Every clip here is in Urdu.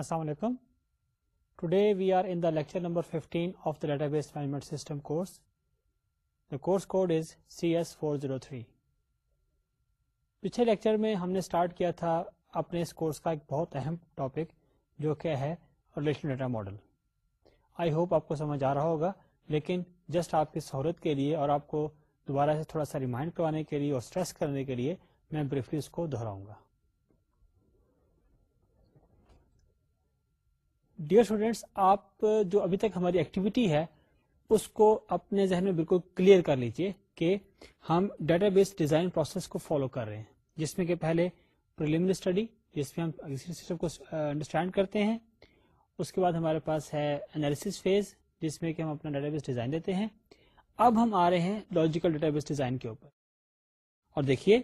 السلام علیکم today we are in the lecture number 15 of the database management system course the course code is C S four zero three پچھلے لیکچر میں ہم نے اسٹارٹ کیا تھا اپنے اس کورس کا ایک بہت اہم ٹاپک جو کہ ہے relation data model I hope آپ کو سمجھ آ رہا ہوگا لیکن جسٹ آپ کی سہولت کے لیے اور آپ کو دوبارہ سے تھوڑا سا ریمائنڈ کروانے کے لیے اور اسٹریس کرنے کے لیے میں بریفلی اس کو دہراؤں گا ڈیئر اسٹوڈینٹس آپ جو ابھی تک ہماری ایکٹیویٹی ہے اس کو اپنے ذہن میں بالکل کلیئر کر لیجیے کہ ہم ڈیٹا بیس ڈیزائن پروسیس کو فالو کر رہے ہیں جس میں کہ پہلے پرلیمنری اسٹڈی جس میں ہم سسٹم کو انڈرسٹینڈ کرتے ہیں اس کے بعد ہمارے پاس ہے انالیس فیز جس میں کہ ہم اپنا ڈیٹا بیس ڈیزائن دیتے ہیں اب ہم آ رہے ہیں لاجیکل ڈیٹا بیس ڈیزائن کے اوپر اور دیکھیے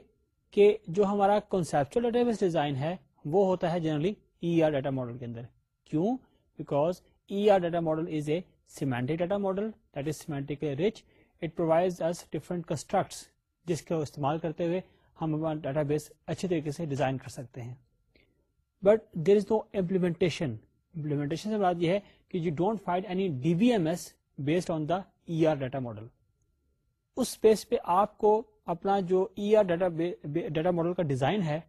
کہ جو ہمارا کنسپچل ڈیٹا بیس ڈیزائن ہے وہ ہوتا ہے generally E R data model کے اندر کیوں because ER data model is a semantic data model that is semantically rich. It provides us different constructs جس کو استعمال کرتے ہوئے ہم اپنا ڈیٹا بیس اچھے طریقے سے ڈیزائن کر سکتے ہیں but there is no implementation implementation سے بات یہ ہے کہ you don't find any D B M S based on the E R data model us space پہ آپ کو اپنا جو E R data data model کا ڈیزائن ہے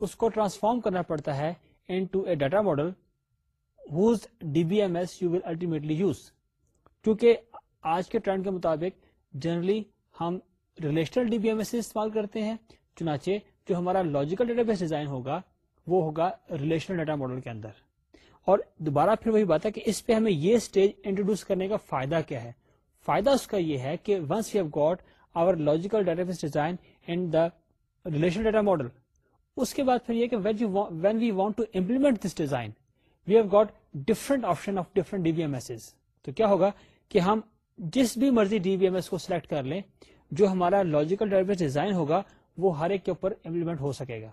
اس کو ٹرانسفارم کرنا پڑتا ہے into a data model whose D B M S you will ultimately use کیونکہ آج کے ٹرینڈ کے مطابق جنرلی ہم relational D B M S استعمال کرتے ہیں چنانچہ جو ہمارا لاجیکل ڈیٹا بیس ڈیزائن ہوگا وہ ہوگا ریلیشنل ڈیٹا ماڈل کے اندر اور دوبارہ پھر وہی بات ہے کہ اس پہ ہمیں یہ اسٹیج انٹروڈیوس کرنے کا فائدہ کیا ہے فائدہ اس کا یہ ہے کہ once you have got our logical database design and the relational data model اس کے بعد پھر یہ کہ when we want to implement this design we have got different different option of D M S تو کیا ہوگا کہ ہم جس بھی مرضی ڈی وی ایم ایس کو سلیکٹ کر لیں جو ہمارا لاجیکل ڈرائیور ڈیزائن ہوگا وہ ہر ایک کے اوپر امپلیمنٹ ہو سکے گا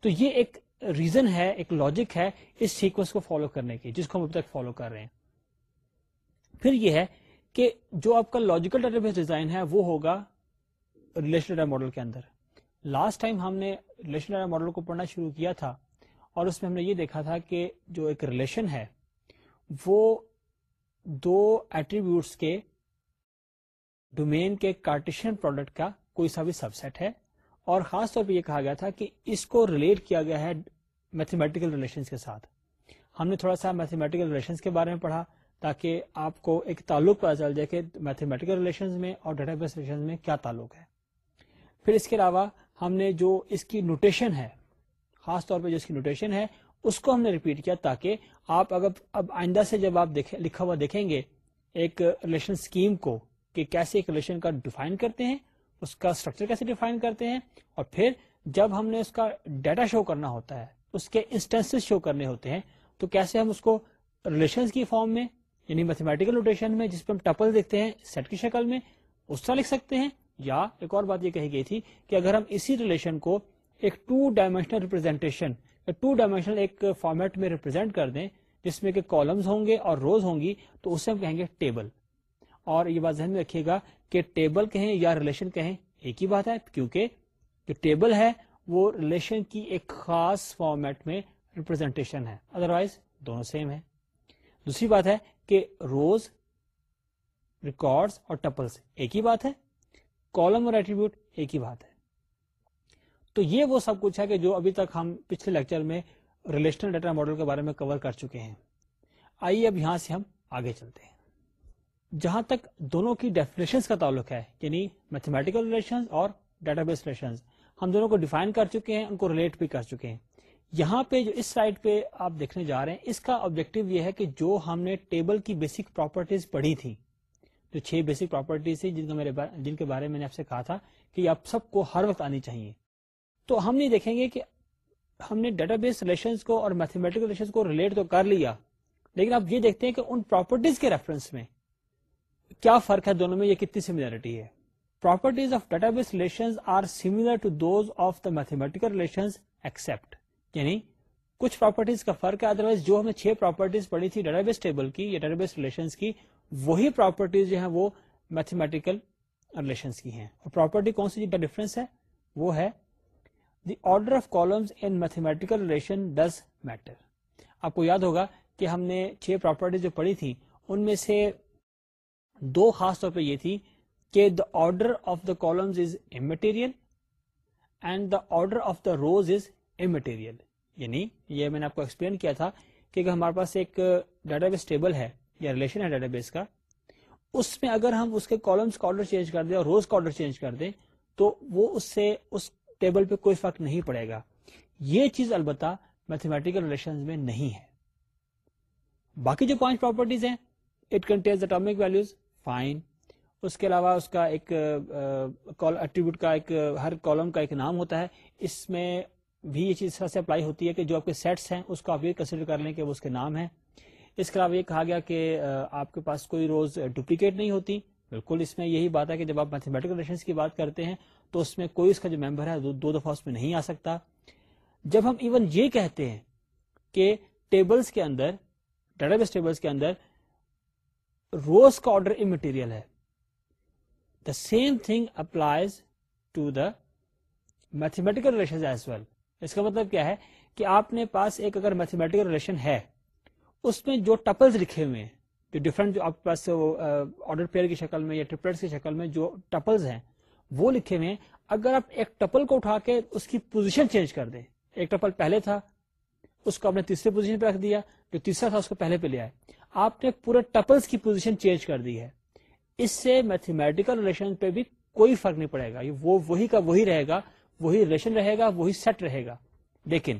تو یہ ایک ریزن ہے ایک لاجک ہے اس سیکوینس کو فالو کرنے کی جس کو ہم اب تک فالو کر رہے ہیں پھر یہ ہے کہ جو آپ کا لاجیکل ڈیٹا بیس ڈیزائن ہے وہ ہوگا ریلیشن ڈیٹا ماڈل کے اندر لاسٹ ٹائم ہم نے ریلیشن ڈیٹا ماڈل کو پڑھنا شروع کیا تھا اور اس میں ہم نے یہ دیکھا تھا کہ جو ایک ریلیشن ہے وہ دو ایٹریبیوٹس کے ڈومین کے کارٹیشن پروڈکٹ کا کوئی سا بھی سب سیٹ ہے اور خاص طور پہ یہ کہا گیا تھا کہ اس کو ریلیٹ کیا گیا ہے میتھمیٹیکل ریلیشنس کے ساتھ ہم نے تھوڑا سا میتھمیٹیکل ریلیشنس کے بارے میں پڑھا تاکہ آپ کو ایک تعلق پتہ چل جائے کہ میتھمیٹیکل ریلیشنز میں اور ڈیٹا بیس ریلیشنز میں کیا تعلق ہے پھر اس کے علاوہ ہم نے جو اس کی نوٹیشن ہے خاص طور پہ جس کی نوٹیشن ہے اس کو ہم نے ریپیٹ کیا تاکہ آپ اگر اب آئندہ سے جب آپ لکھا ہوا دیکھیں گے ایک ریلیشن کو کہ کیسے ایک ریلیشن کا ڈیفائن کرتے ہیں اس کا اسٹرکچر کیسے ڈیفائن کرتے ہیں اور پھر جب ہم نے اس کا ڈیٹا شو کرنا ہوتا ہے اس کے انسٹنس شو کرنے ہوتے ہیں تو کیسے ہم اس کو ریلیشن کی فارم میں یعنی میتھمیٹیکل نوٹیشن میں جس پہ ہم ٹپل دیکھتے ہیں سیٹ کی شکل میں اس طرح لکھ سکتے ہیں یا ایک اور بات یہ کہی گئی تھی کہ اگر ہم اسی ریلیشن کو ایک two dimensional representation two dimensional ایک فارمیٹ میں ریپرزینٹ کر دیں جس میں کہ کالمس ہوں گے اور روز ہوں گی تو اسے ہم کہیں گے ٹیبل اور یہ بات ذہن میں رکھیے گا کہ ٹیبل کہیں یا ریلیشن کہیں ایک ہی بات ہے کیونکہ جو ٹیبل ہے وہ ریلیشن کی ایک خاص فارمیٹ میں ریپرزینٹیشن ہے ادروائز دونوں سیم ہے دوسری بات ہے کہ روز ریکارڈز اور ٹپلس ایک ہی بات ہے کالم اور ایٹریبیوٹ ایک ہی بات ہے تو یہ وہ سب کچھ ہے کہ جو ابھی تک ہم پچھلے لیکچر میں ریلیشنل ڈیٹا ماڈل کے بارے میں کور کر چکے ہیں آئیے اب یہاں سے ہم آگے چلتے ہیں جہاں تک دونوں کی ڈیفینیشن کا تعلق ہے یعنی میتھمیٹیکل ریلیشن اور ڈیٹا بیس ریلیشن ہم دونوں کو ڈیفائن کر چکے ہیں ان کو ریلیٹ بھی کر چکے ہیں یہاں پہ جو اس سائڈ پہ آپ دیکھنے جا رہے ہیں اس کا آبجیکٹو یہ ہے کہ جو ہم نے ٹیبل کی بیسک پراپرٹیز پڑھی تھی جو چھ بیسک پراپرٹیز تھی جن کا میرے جن کے بارے میں نے آپ سے کہا تھا کہ آپ سب کو ہر وقت آنی چاہیے تو ہم نہیں دیکھیں گے کہ ہم نے ڈیٹا بیس ریلیشن کو اور ریلیشن کو ریلیٹ تو کر لیا لیکن آپ یہ دیکھتے ہیں کہ ان پراپرٹیز کے ریفرنس میں کیا فرق ہے دونوں میں یہ کتنی سملیرٹی ہے properties of of database are to those the mathematical except یعنی کچھ پراپرٹیز کا فرق ہے ادر وائز جو ہمیں چھ پراپرٹیز پڑی تھی ڈیٹا بیس ٹیبل کی یا ڈیٹا بیس ریلیشن کی وہی پراپرٹیز جو ہیں وہ میتھمیٹیکل ریلیشن کی ہیں اور پراپرٹی کون سی جن کا ڈفرینس ہے وہ ہے the order of columns in mathematical relation does matter آپ کو یاد ہوگا کہ ہم نے چھ پراپرٹی جو پڑھی تھی ان میں سے دو خاص طور پہ یہ تھی کہ the order of the columns is a the order of the rows is a یعنی یہ میں نے آپ کو ایکسپلین کیا تھا کہ ہمارے پاس ایک ڈیٹا بیس ٹیبل ہے یا ریلیشن ہے ڈیٹا بیس کا اس میں اگر ہم اس کے کالمس کا آرڈر چینج کر دیں اور روز کا آرڈر چینج کر دیں تو وہ اس سے اس ٹیبل پہ کوئی فرق نہیں پڑے گا یہ چیز البتہ میتھمیٹیکل ریلیشن میں نہیں ہے باقی جو پراپرٹیز ہیں اٹ اٹامک ویلوز فائن اس اس کے علاوہ کا کا ایک ایک ایٹریبیوٹ ہر کالم کا ایک نام ہوتا ہے اس میں بھی یہ چیز سے اپلائی ہوتی ہے کہ جو آپ کے سیٹس ہیں اس کو آپ یہ کنسیڈر کر لیں کہ وہ اس کے نام ہے اس کے علاوہ یہ کہا گیا کہ آپ کے پاس کوئی روز ڈپلیکیٹ نہیں ہوتی بالکل اس میں یہی بات ہے کہ جب آپ میتھمیٹکل ریلیشن کی بات کرتے ہیں تو اس میں کوئی اس کا جو ممبر ہے دو دفعہ اس میں نہیں آ سکتا جب ہم ایون یہ کہتے ہیں کہ ٹیبلس کے اندر روز کا آرڈر ہے the same thing applies to the mathematical relation as well اس کا مطلب کیا ہے کہ آپ نے پاس ایک اگر میتھمیٹیکل ریلیشن ہے اس میں جو ٹپلز لکھے ہوئے ہیں جو ڈفرنٹ جو آپ کے پاس آرڈر پیئر کی شکل میں یا کی شکل میں جو ٹپلز ہیں وہ لکھے ہوئے اگر آپ ایک ٹپل کو اٹھا کے اس کی پوزیشن چینج کر دیں ایک ٹپل پہلے تھا اس اس اس کو کو آپ آپ نے نے پوزیشن پوزیشن پہ پہ رکھ دیا جو تیسرا تھا پہلے ہے پورے کی چینج کر دی سے میتھمیٹیکل ریلیشن پہ بھی کوئی فرق نہیں پڑے گا وہ وہی کا وہی رہے گا وہی ریلیشن رہے گا وہی سیٹ رہے گا لیکن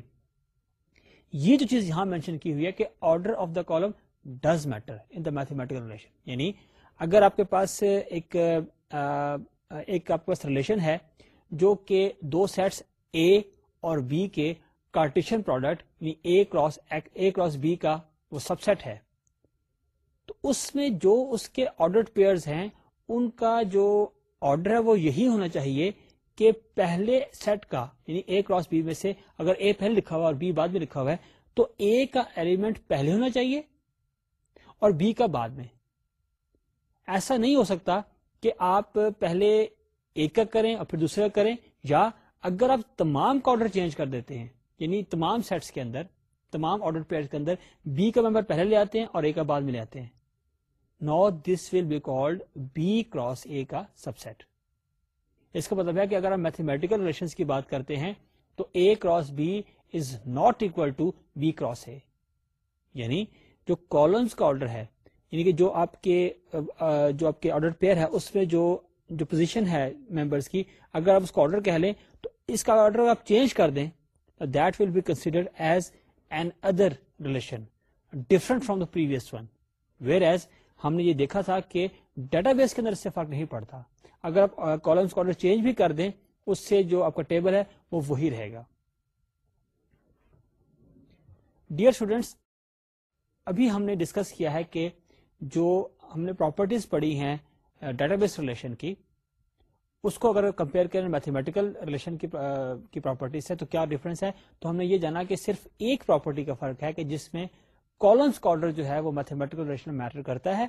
یہ جو چیز یہاں مینشن کی ہوئی ہے کہ order of the column does matter in the mathematical relation یعنی اگر آپ کے پاس ایک ایک آپ کے پاس ریلیشن ہے جو کہ دو سیٹس اے اور بی کے کارٹیشن پروڈکٹ یعنی A A cross cross B کا وہ سب سیٹ ہے تو اس میں جو اس کے آڈر پیئرز ہیں ان کا جو آرڈر ہے وہ یہی ہونا چاہیے کہ پہلے سیٹ کا یعنی اے کراس بی میں سے اگر اے پہلے لکھا ہوا اور بی بعد میں لکھا ہوا ہے تو اے کا ایلیمنٹ پہلے ہونا چاہیے اور بی کا بعد میں ایسا نہیں ہو سکتا کہ آپ پہلے ایک کا کریں اور پھر دوسرے کا کریں یا اگر آپ تمام کا آرڈر چینج کر دیتے ہیں یعنی تمام سیٹس کے اندر تمام آرڈر پیئر کے اندر بی کا ممبر پہلے لے آتے ہیں اور ایک کا بعد میں لے آتے ہیں no this will be called B cross A کا سب سیٹ اس کا مطلب ہے کہ اگر آپ میتھمیٹیکل ریلیشن کی بات کرتے ہیں تو A cross B is not equal to B cross A یعنی جو کالمس کا آرڈر ہے یعنی کہ جو آپ کے جو آپ کے آرڈر پیئر ہے اس میں جو جو پوزیشن ہے ممبرس کی اگر آپ اس کا آرڈر کہہ لیں تو اس کا آرڈر آپ چینج کر دیں تو ہم نے یہ دیکھا تھا کہ ڈیٹا بیس کے اندر اس سے فرق نہیں پڑتا اگر آپ کالمس کا آرڈر چینج بھی کر دیں اس سے جو آپ کا ٹیبل ہے وہ وہی رہے گا ڈیئر اسٹوڈینٹس ابھی ہم نے ڈسکس کیا ہے کہ جو ہم نے پراپرٹیز پڑھی ہیں ڈیٹا بیس ریلیشن کی اس کو اگر کمپیئر کریں میتھمیٹیکل ریلیشن کی پراپرٹیز ہے تو کیا ڈفرنس ہے تو ہم نے یہ جانا کہ صرف ایک پراپرٹی کا فرق ہے کہ جس میں کالنس کا وہ میتھمیٹیکل ریلیشن میں میٹر کرتا ہے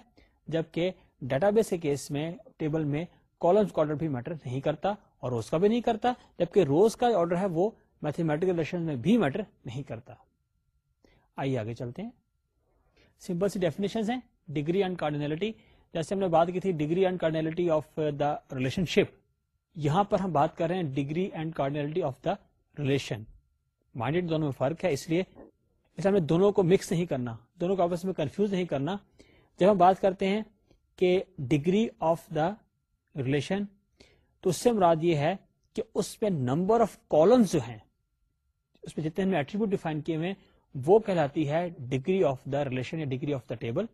جبکہ ڈیٹا بیس کے کیس میں ٹیبل میں کالنس کا آڈر بھی میٹر نہیں کرتا اور روز کا بھی نہیں کرتا جبکہ روز کا آرڈر آڈر ہے وہ میتھمیٹیکل ریلیشن میں بھی میٹر نہیں کرتا آئیے آگے چلتے ہیں سمپل سی ڈیفینیشن ہیں ڈگری اینڈ کارڈینلٹی جیسے ہم نے بات کی تھی degree and cardinality of the relationship یہاں پر ہم بات کر رہے ہیں degree and cardinality of the relation دونوں میں فرق ہے اس لیے ہم نے دونوں کو مکس نہیں کرنا دونوں کو آپس میں کنفیوز نہیں کرنا جب ہم بات کرتے ہیں کہ ڈگری آف دا ریلیشن تو اس سے مراد یہ ہے کہ اس پہ نمبر آف کالم جو ہیں اس میں جتنے ہم نے ایٹریبیوٹ ڈیفائن کیے ہوئے وہ کہلاتی ہے ڈگری آف دا ریلیشن یا ڈگری آف دا ٹیبل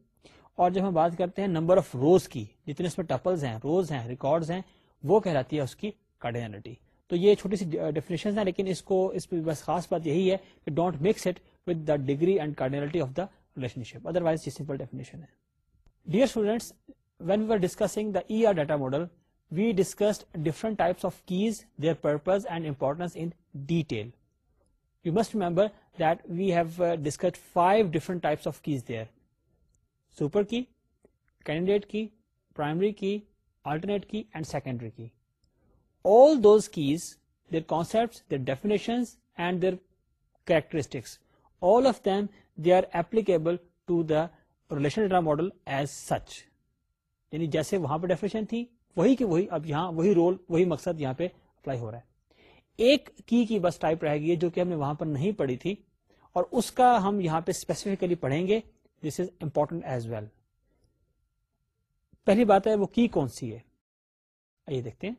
اور جب ہم بات کرتے ہیں نمبر آف روز کی جتنے اس میں ٹپلز ہیں روز ہیں ریکارڈ ہیں وہ کہلاتی ہے اس کی کارڈینٹی تو یہ چھوٹی سی ڈیفینیشن ہیں لیکن اس کو اس پہ بس خاص بات یہی ہے کہ don't mix it with degree and cardinality of the relationship otherwise یہ سمپل ڈیفینیشن ہے dear students when we are discussing the E R data model we discuss different types of keys their purpose and importance in detail you must remember that we have discuss five different types of keys there super key candidate key primary key alternate key and secondary key all all those keys there there there and of they are applicable to the relation data model as such یعنی جیسے وہاں پہ ڈیفینیشن تھی وہی کہ وہی اب یہاں وہی رول وہی مقصد یہاں پہ اپلائی ہو رہا ہے ایک کی کی بس ٹائپ رہے گی جو کہ ہم نے وہاں پر نہیں پڑھی تھی اور اس کا ہم یہاں پہ اسپیسیفکلی پڑھیں گے this is important as well پہلی بات ہے وہ کی کون سی ہے آئیے دیکھتے ہیں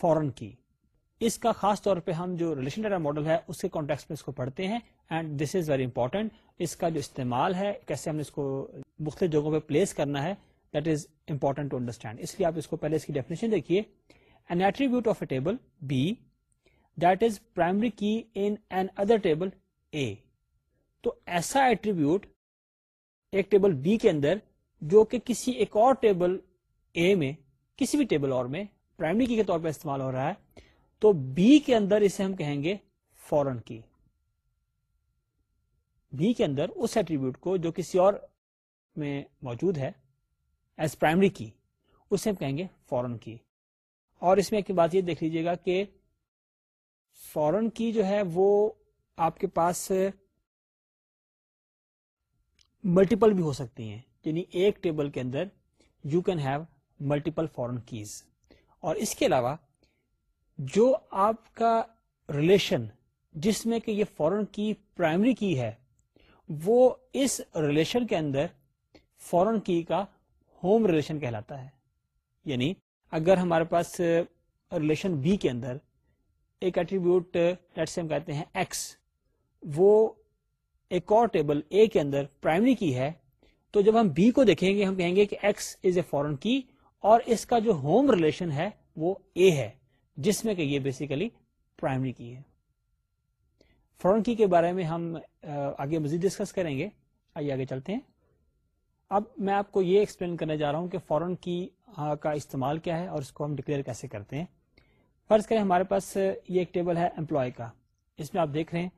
فورن کی اس کا خاص طور پہ ہم جو ریلیشن ڈیٹا ماڈل ہے اس کے کانٹیکس میں اس کو پڑھتے ہیں اینڈ دس از ویری اس کا جو استعمال ہے کیسے ہم نے اس کو مختلف جگہوں پہ پلیس کرنا ہے that is important to understand اس لیے آپ اس کو پہلے اس کی ڈیفینیشن دیکھیے an attribute of a table B that is primary key in another table A تو ایسا ایٹریبیوٹ ایک ٹیبل بی کے اندر جو کہ کسی ایک اور ٹیبل اے میں کسی بھی ٹیبل اور میں پرائمری کی کے طور پہ استعمال ہو رہا ہے تو بی کے اندر اسے ہم کہیں گے فورن کی بی کے اندر اس ایٹریبیوٹ کو جو کسی اور میں موجود ہے ایز پرائمری کی اسے ہم کہیں گے فورن کی اور اس میں ایک بات یہ دیکھ لیجیے گا کہ فورن کی جو ہے وہ آپ کے پاس ملٹیپل بھی ہو سکتی ہیں یعنی ایک ٹیبل کے اندر you can have multiple foreign keys اور اس کے علاوہ جو آپ کا ریلیشن جس میں کہ یہ فورن کی پرائمری کی ہے وہ اس ریلیشن کے اندر فورن کی کا ہوم ریلیشن کہلاتا ہے یعنی اگر ہمارے پاس ریلیشن بی کے اندر ایک ایٹریبیوٹ لیٹ سے ہم کہتے ہیں ایکس وہ ایک اور ٹیبل اے کے اندر پرائمری کی ہے تو جب ہم بی کو دیکھیں گے ہم کہیں گے کہ X is a foreign key اور اس کا جو ہوم ریلیشن ہے وہ اے ہے جس میں کہ یہ بیسیکلی پرائمری کی ہے فورن کی کے بارے میں ہم آگے مزید ڈسکس کریں گے آئیے آگے چلتے ہیں اب میں آپ کو یہ ایکسپلین کرنے جا رہا ہوں کہ فورن کی کا استعمال کیا ہے اور اس کو ہم ڈکلیئر کیسے کرتے ہیں فرض کریں ہمارے پاس یہ ایک ٹیبل ہے امپلائی کا اس میں آپ دیکھ رہے ہیں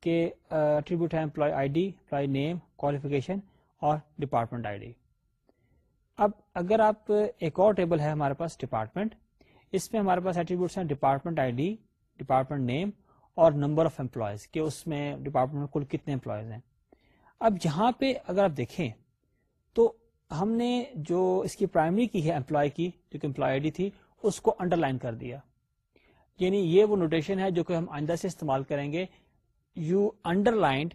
ٹریبیوٹ ہے employee I D employee name qualification اور ڈپارٹمنٹ آئی ڈی اب اگر آپ ایک اور ٹیبل ہے ہمارے پاس ڈپارٹمنٹ اس میں ہمارے پاس ایٹریبیوٹس ہیں department I D department name اور نمبر آف امپلائیز کہ اس میں ڈپارٹمنٹ میں کل کتنے امپلائیز ہیں اب جہاں پہ اگر آپ دیکھیں تو ہم نے جو اس کی پرائمری کی ہے امپلائی کی جو کہ امپلائی آئی ڈی تھی اس کو انڈر لائن کر دیا یعنی یہ وہ نوٹیشن ہے جو کہ ہم آئندہ سے استعمال کریں گے you underlined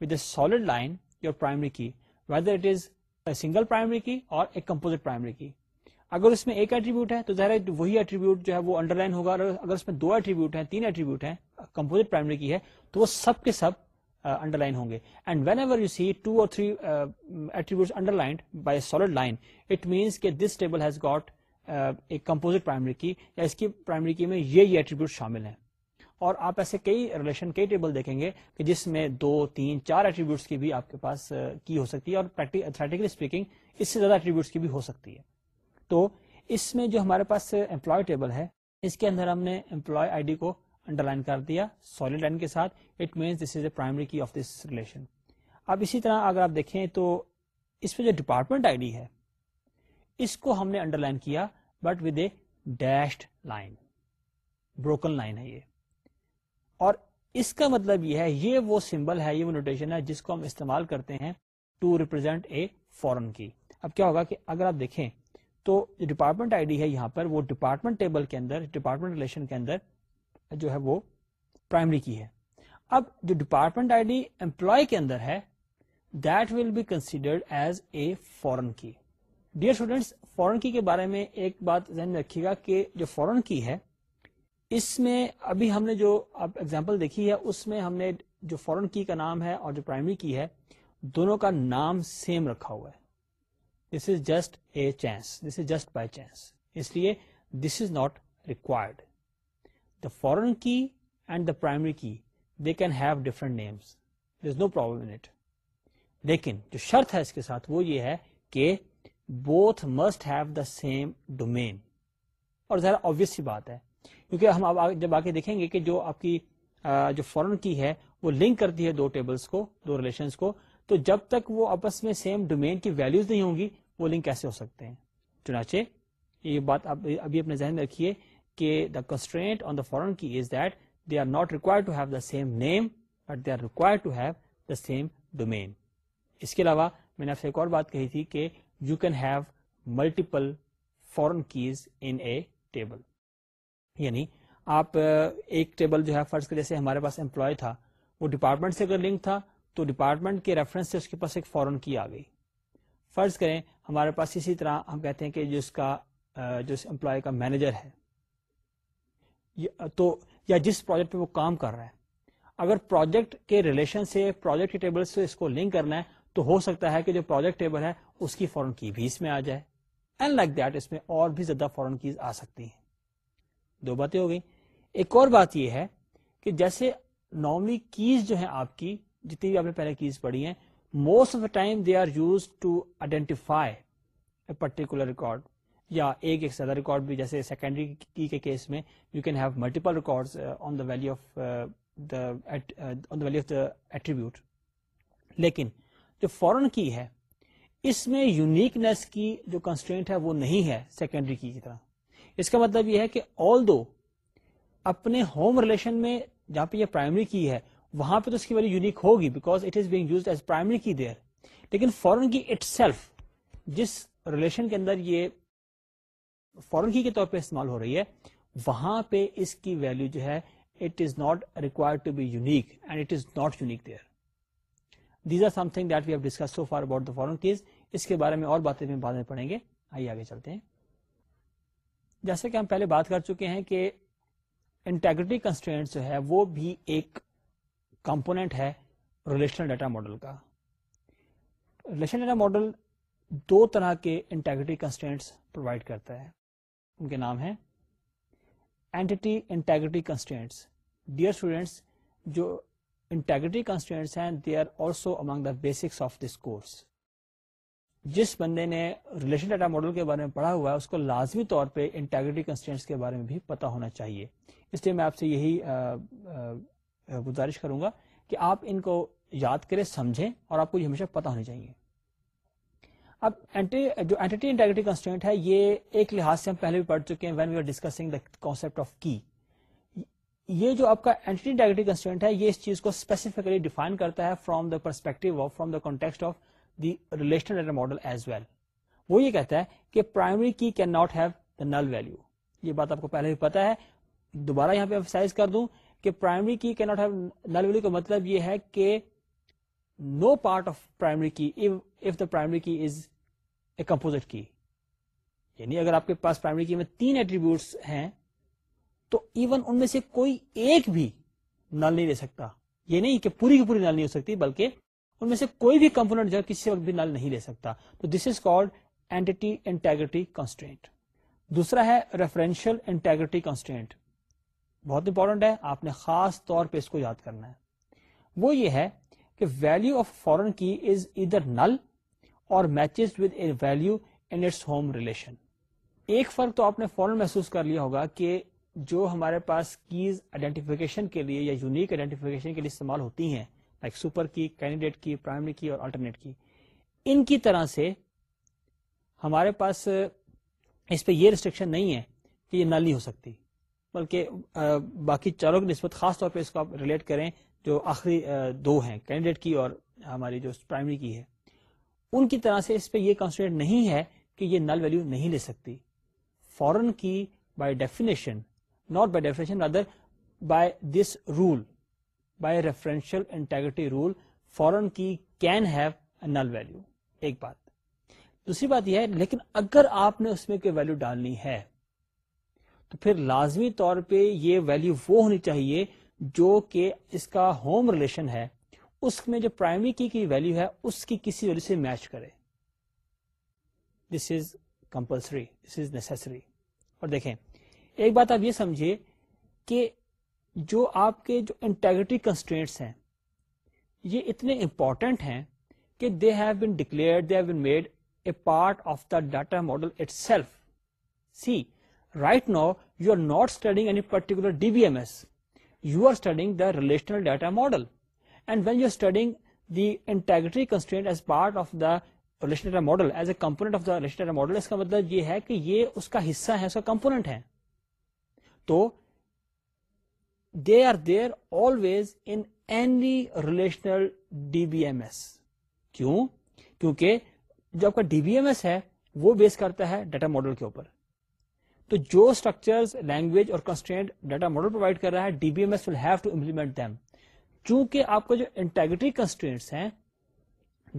with a solid line your primary key whether it is a single primary key or a composite primary key اگر اس میں ایک ایٹریبیوٹ ہے تو ہے وہی ایٹریبیوٹ جو ہے وہ انڈر لائن ہوگا اگر اس میں دو ایٹریبیوٹ ہیں تین ایٹریبیوٹ ہیں کمپوزٹ پرائمری کی ہے تو وہ سب کے سب انڈر لائن ہوں گے and whenever you see two or three attribute underline by solid line it means کہ دس ٹیبل ہیز گاٹ ایک کمپوزٹ پرائمری کی یا اس کی پرائمری کی میں یہ ایٹریبیوٹ شامل ہیں اور آپ ایسے کئی ریلیشن کئی ٹیبل دیکھیں گے کہ جس میں دو تین چار ایٹریبیوٹس کی بھی آپ کے پاس کی ہو سکتی ہے اور اسپیکنگ اس سے زیادہ ایٹریبیوٹس کی بھی ہو سکتی ہے تو اس میں جو ہمارے پاس امپلائی ٹیبل ہے اس کے اندر ہم نے امپلائی آئی ڈی کو انڈر لائن کر دیا سالڈ لائن کے ساتھ it means this is a primary key of this relation اب اسی طرح اگر آپ دیکھیں تو اس میں جو ڈپارٹمنٹ آئی ڈی ہے اس کو ہم نے انڈر لائن کیا but with a dashed line broken line ہے یہ اور اس کا مطلب یہ ہے یہ وہ سمبل ہے یہ وہ نوٹیشن ہے جس کو ہم استعمال کرتے ہیں to represent a foreign key اب کیا ہوگا کہ اگر آپ دیکھیں تو ڈپارٹمنٹ آئی ڈی ہے یہاں پر وہ ڈپارٹمنٹ ٹیبل کے اندر ڈپارٹمنٹ ریلیشن کے اندر جو ہے وہ پرائمری کی ہے اب جو ڈپارٹمنٹ آئی ڈی امپلائی کے اندر ہے that will be considered as a foreign key dear students foreign key کے بارے میں ایک بات ذہن میں رکھیے گا کہ جو فورن کی ہے اس میں ابھی ہم نے جو ایگزامپل دیکھی ہے اس میں ہم نے جو فورن کی کا نام ہے اور جو پرائمری کی ہے دونوں کا نام سیم رکھا ہوا ہے this is just a chance this is just by chance اس لیے this is not required the foreign کی and the primary key they can have different names no problem لیکن جو شرط ہے اس کے ساتھ وہ یہ ہے کہ both must have the same domain اور ذرا آبیس بات ہے کیونکہ ہم اب جب آگے دیکھیں گے کہ جو آپ کی جو فورن کی ہے وہ لنک کرتی ہے دو ٹیبلز کو دو ریلیشنز کو تو جب تک وہ آپس میں سیم ڈومین کی ویلوز نہیں ہوں گی وہ لنک کیسے ہو سکتے ہیں چنانچہ یہ بات ابھی اپنے ذہن میں رکھیے کہ the constraint on the foreign key is that they are not require to have the same name but they are require to have the same domain اس کے علاوہ میں نے آپ سے ایک اور بات کہی تھی کہ you can have multiple foreign keys in a table یعنی آپ ایک ٹیبل جو ہے فرض کے جیسے ہمارے پاس امپلائی تھا وہ ڈپارٹمنٹ سے اگر لنک تھا تو ڈپارٹمنٹ کے ریفرنس سے اس کے پاس ایک فورن کی آ گئی فرض کریں ہمارے پاس اسی طرح ہم کہتے ہیں کہ جس کا جو امپلائی کا مینیجر ہے تو یا جس پروجیکٹ پہ وہ کام کر رہا ہے اگر پروجیکٹ کے ریلیشن سے پروجیکٹ کے ٹیبل سے اس کو لنک کرنا ہے تو ہو سکتا ہے کہ جو پروجیکٹ ٹیبل ہے اس کی فورن کی بھی اس میں آ جائے اینڈ لائک دیٹ اس میں اور بھی زیادہ فورن کیز آ سکتی ہیں دو باتیں ہو گئی ایک اور بات یہ ہے کہ جیسے نارملی کیز جو ہے آپ کی جتنی بھی آپ نے پہلے کیز پڑھی ہیں most of the time they are use to identify particular record یا ایک ایک سے زیادہ ریکارڈ بھی جیسے سیکنڈری کی کے کیس میں you can have multiple record on the of the value of the attribute لیکن جو فورن کی ہے اس میں یونیکنیس کی جو کنسٹینٹ ہے وہ نہیں ہے سیکنڈری کی طرح اس کا مطلب یہ ہے کہ آل دو اپنے ہوم ریلیشن میں جہاں پہ یہ پرائمری کی ہے وہاں پہ تو اس کی ویلو یونیک ہوگی because it is being use as primary key there لیکن فورن کی اٹ سیلف جس ریلیشن کے اندر یہ فورن کی کے طور پہ استعمال ہو رہی ہے وہاں پہ اس کی ویلو جو ہے it is not required to be unique and it is not unique there these are something that we have discuss so far about the foreign keys اس کے بارے میں اور باتیں بعد میں پڑھیں گے آئیے آگے چلتے ہیں جیسے کہ ہم پہلے بات کر چکے ہیں کہ انٹیگریٹی کنسٹرینٹ جو ہے وہ بھی ایک کمپونیٹ ہے ریلیشنل ڈیٹا ماڈل کا ریلیشنل ڈیٹا ماڈل دو طرح کے انٹیگریٹی کنسٹرینٹس پرووائڈ کرتا ہے ان کے نام ہیں entity integrity constraints dear students جو انٹیگریٹی کنسٹرینٹس ہیں they are also among the basics of this course جس بندے نے ریلیشن ڈیٹا ماڈل کے بارے میں پڑھا ہوا ہے اس کو لازمی طور پہ انٹیگریٹی کنسٹینٹس کے بارے میں بھی پتا ہونا چاہیے اس لیے میں آپ سے یہی گزارش کروں گا کہ آپ ان کو یاد کریں سمجھیں اور آپ کو یہ ہمیشہ پتا ہونا چاہیے اب جو اینٹی انٹیگریٹی کنسٹینٹ ہے یہ ایک لحاظ سے ہم پہلے بھی پڑھ چکے ہیں when we are discussing the of key یہ جو آپ کا اینٹی کنسٹینٹ ہے یہ اس چیز کو اسپیسیفکلی ڈیفائن کرتا ہے from the perspective of from the context of the relational data model as well وہ یہ کہتا ہے کہ primary key can not have the null value یہ بات آپ کو پہلے بھی پتا ہے دوبارہ یہاں پہ کر دوں کہ primary key key not have null value کا مطلب یہ ہے کہ no part of primary key primary key is a composite key یعنی اگر آپ کے پاس پرائمری کی میں تین ایٹریبیوٹس ہیں تو ایون ان میں سے کوئی ایک بھی نل نہیں لے سکتا یہ نہیں کہ پوری کی پوری نل نہیں ہو سکتی بلکہ ان میں سے کوئی بھی کمپونیٹ جو کسی وقت بھی نل نہیں لے سکتا تو this is called entity integrity constant دوسرا ہے ریفرنشیل انٹیگریٹی کانسٹینٹ بہت امپورٹنٹ ہے آپ نے خاص طور پہ اس کو یاد کرنا ہے وہ یہ ہے کہ ویلو آف فورن کی is either null or matches with a value in its home relation ایک فرق تو آپ نے فورن محسوس کر لیا ہوگا کہ جو ہمارے پاس کیز آئیڈینٹیفیکیشن کے لیے یا یونیک آئیڈینٹیفیکیشن کے لیے استعمال ہوتی ہیں like super key candidate key primary key اور آلٹرنیٹ کی ان کی طرح سے ہمارے پاس اس پہ یہ ریسٹرکشن نہیں ہے کہ یہ نل نہیں ہو سکتی بلکہ باقی چاروں کی نسبت خاص طور پہ اس کو آپ ریلیٹ کریں جو آخری دو ہیں کینڈیڈیٹ کی اور ہماری جو پرائمری کی ہے ان کی طرح سے اس پہ یہ کانسنٹریٹ نہیں ہے کہ یہ نل ویلو نہیں لے سکتی foreign key by definition not by definition other by this rule by referential rule foreign key can have null value ایک بات بات دوسری یہ ہے لیکن اگر آپ نے اس میں کوئی ویلو ڈالنی ہے تو پھر لازمی طور پہ یہ ویلو وہ ہونی چاہیے جو کہ اس کا ہوم ریلیشن ہے اس میں جو پرائمری کی کی ویلو ہے اس کی کسی ویلو سے میچ کرے this is compulsory this is necessary اور دیکھیں ایک بات آپ یہ سمجھیے کہ جو آپ کے جو انٹیگریٹی کنسٹرینٹس ہیں یہ اتنے امپورٹنٹ ہیں کہ they have been declare they have been made a part of the data model it see right you are not studying any particular D B M S you are studying the relational data model and when you are studying the integrity constraint as part of the relation data model as a component of the relation model اس کا مطلب یہ ہے کہ یہ اس کا حصہ ہے اس کا کمپونیٹ ہے تو they are there always in any relational D B M S کیوں کیونکہ جو آپ کا ڈی بی ایم ایس ہے وہ بیس کرتا ہے ڈیٹا ماڈل کے اوپر تو جو اسٹرکچر لینگویج اور کنسٹینٹ ڈیٹا ماڈل پرووائڈ کر رہا ہے D B M S will have to implement them چونکہ آپ کا جو انٹیگریٹی کنسٹینٹس ہیں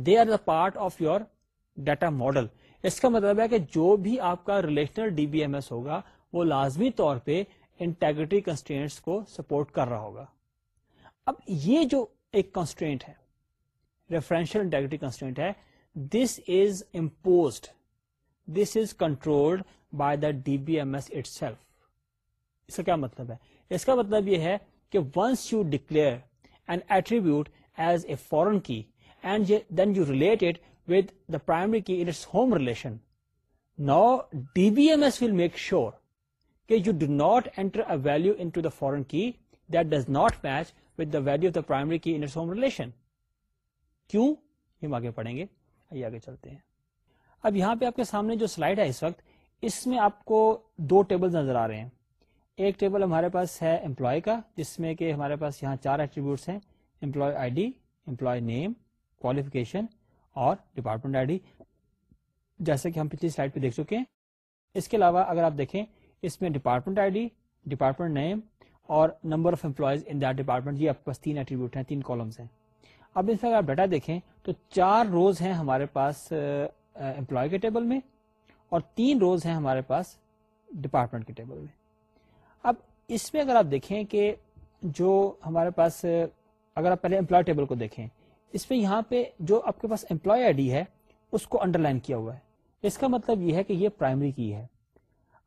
they are the part of your data model اس کا مطلب ہے کہ جو بھی آپ کا relational D B M S ہوگا وہ لازمی طور پہ انٹیگریٹی کنسٹینٹس کو سپورٹ کر رہا ہوگا اب یہ جو ایک کنسٹینٹ ہے ریفرنشیل انٹیگریٹی کنسٹینٹ ہے this is imposed this is controlled by the D B M S itself اس کا کیا مطلب ہے اس کا مطلب یہ ہے کہ once you declare an attribute as a foreign key and then you relate it with the primary key home relation no D B M S will make sure کہ you do not enter a value in foreign key that does not match with the value of the primary key in home relation کیوں ہم آگے پڑھیں گے آئیے آگے چلتے ہیں اب یہاں پہ آپ کے سامنے جو سلائڈ ہے اس وقت اس میں آپ کو دو ٹیبل نظر آ رہے ہیں ایک ٹیبل ہمارے پاس ہے امپلائی کا جس میں کہ ہمارے پاس یہاں چار ایٹریبیوٹس ہیں employee I D employee name qualification اور ڈپارٹمنٹ آئی ڈی جیسے کہ ہم پچھلی سلائڈ پہ دیکھ چکے ہیں اس کے علاوہ اگر آپ دیکھیں اس میں department I D department name اور number of employees in that department یہ آپ کے پاس تین ایٹریبیوٹ ہیں تین کالمس ہیں اب اس میں اگر آپ ڈیٹا دیکھیں تو چار روز ہیں ہمارے پاس امپلائی کے ٹیبل میں اور تین روز ہیں ہمارے پاس ڈپارٹمنٹ کے ٹیبل میں اب اس میں اگر آپ دیکھیں کہ جو ہمارے پاس اگر آپ پہلے امپلائی ٹیبل کو دیکھیں اس میں یہاں پہ جو آپ کے پاس امپلائی آئی ڈی ہے اس کو انڈر لائن کیا ہوا ہے اس کا مطلب یہ ہے کہ یہ پرائمری کی ہے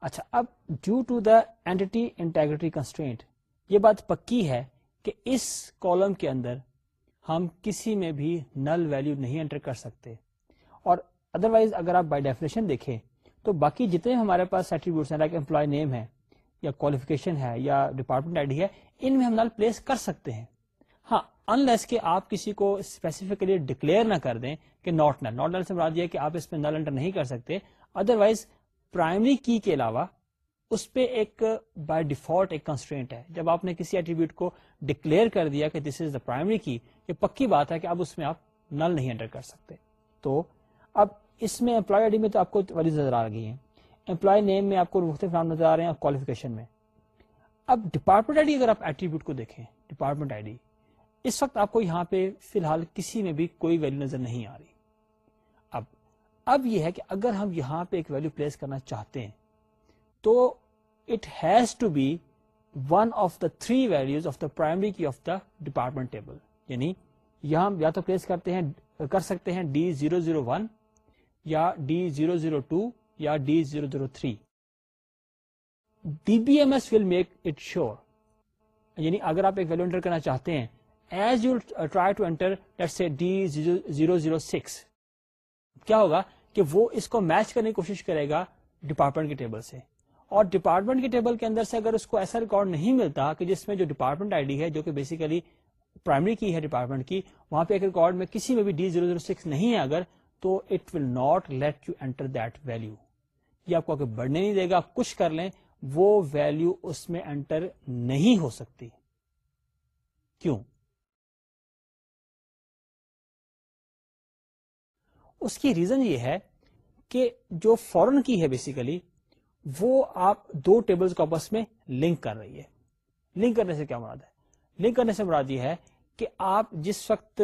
اچھا اب due to the entity integrity constraint یہ بات پکی ہے کہ اس کالم کے اندر ہم کسی میں بھی نل ویلو نہیں انٹر کر سکتے اور ادروائز اگر آپ بائی ڈیفینیشن دیکھیں تو باقی جتنے ہمارے پاس ہیں امپلائی نیم ہے یا کوالیفکیشن ہے یا ڈپارٹمنٹ آئی ڈی ہے ان میں ہم نل پلیس کر سکتے ہیں ہاں ان لیس کے آپ کسی کو اسپیسیفکلی ڈکلیئر نہ کر دیں کہ ناٹ نل ناٹ نل سے مراد یہ کہ آپ اس میں نل انٹر نہیں کر سکتے ادروائز پرائمری کی کے علاوہ اس پہ ایک بائی ڈیفالٹ ایک کنسٹرینٹ ہے جب آپ نے کسی ایٹریبیوٹ کو ڈکلیئر کر دیا کہ this is the primary key یہ پکی بات ہے کہ اب اس میں آپ نل نہیں انٹر کر سکتے تو اب اس میں امپلائی آئی ڈی میں تو آپ کو ویلو نظر آ گئی ہیں امپلائی نیم میں آپ کو مختلف نام نظر آ رہے ہیں کوالیفکیشن میں اب ڈپارٹمنٹ آئی ڈی اگر آپ ایٹریبیوٹ کو دیکھیں ڈپارٹمنٹ آئی ڈی اس وقت آپ کو یہاں پہ فی الحال کسی میں بھی کوئی ویلیو نظر نہیں آ رہی اب یہ ہے کہ اگر ہم یہاں پہ ایک ویلو پلیس کرنا چاہتے ہیں تو it has to be one of the three values of the primary key of the department table یعنی یہاں ہم یا تو پلیس کرتے ہیں کر سکتے ہیں ڈی زیرو زیرو ون یا ڈی زیرو زیرو ٹو یا D zero zero three D B M S will make it sure یعنی اگر آپ ایک ویلو انٹر کرنا چاہتے ہیں as you try to enter D zero zero six کیا ہوگا کہ وہ اس کو میچ کرنے کی کوشش کرے گا ڈپارٹمنٹ کے ٹیبل سے اور ڈپارٹمنٹ کے ٹیبل کے اندر سے اگر اس کو ایسا ریکارڈ نہیں ملتا کہ جس میں جو ڈپارٹمنٹ آئی ڈی ہے جو کہ بیسیکلی پرائمری کی ہے ڈپارٹمنٹ کی وہاں پہ ایک ریکارڈ میں کسی میں بھی ڈی زیرو زیرو سکس نہیں ہے اگر تو it will not let you enter that value یہ آپ کو اگر بڑھنے نہیں دے گا کچھ کر لیں وہ ویلو اس میں انٹر نہیں ہو سکتی کیوں اس کی ریزن یہ ہے کہ جو فورن کی ہے بیسیکلی وہ آپ دو ٹیبلز کو آپس میں لنک کر رہی ہے لنک کرنے سے کیا مراد ہے لنک کرنے سے مراد یہ ہے کہ آپ جس وقت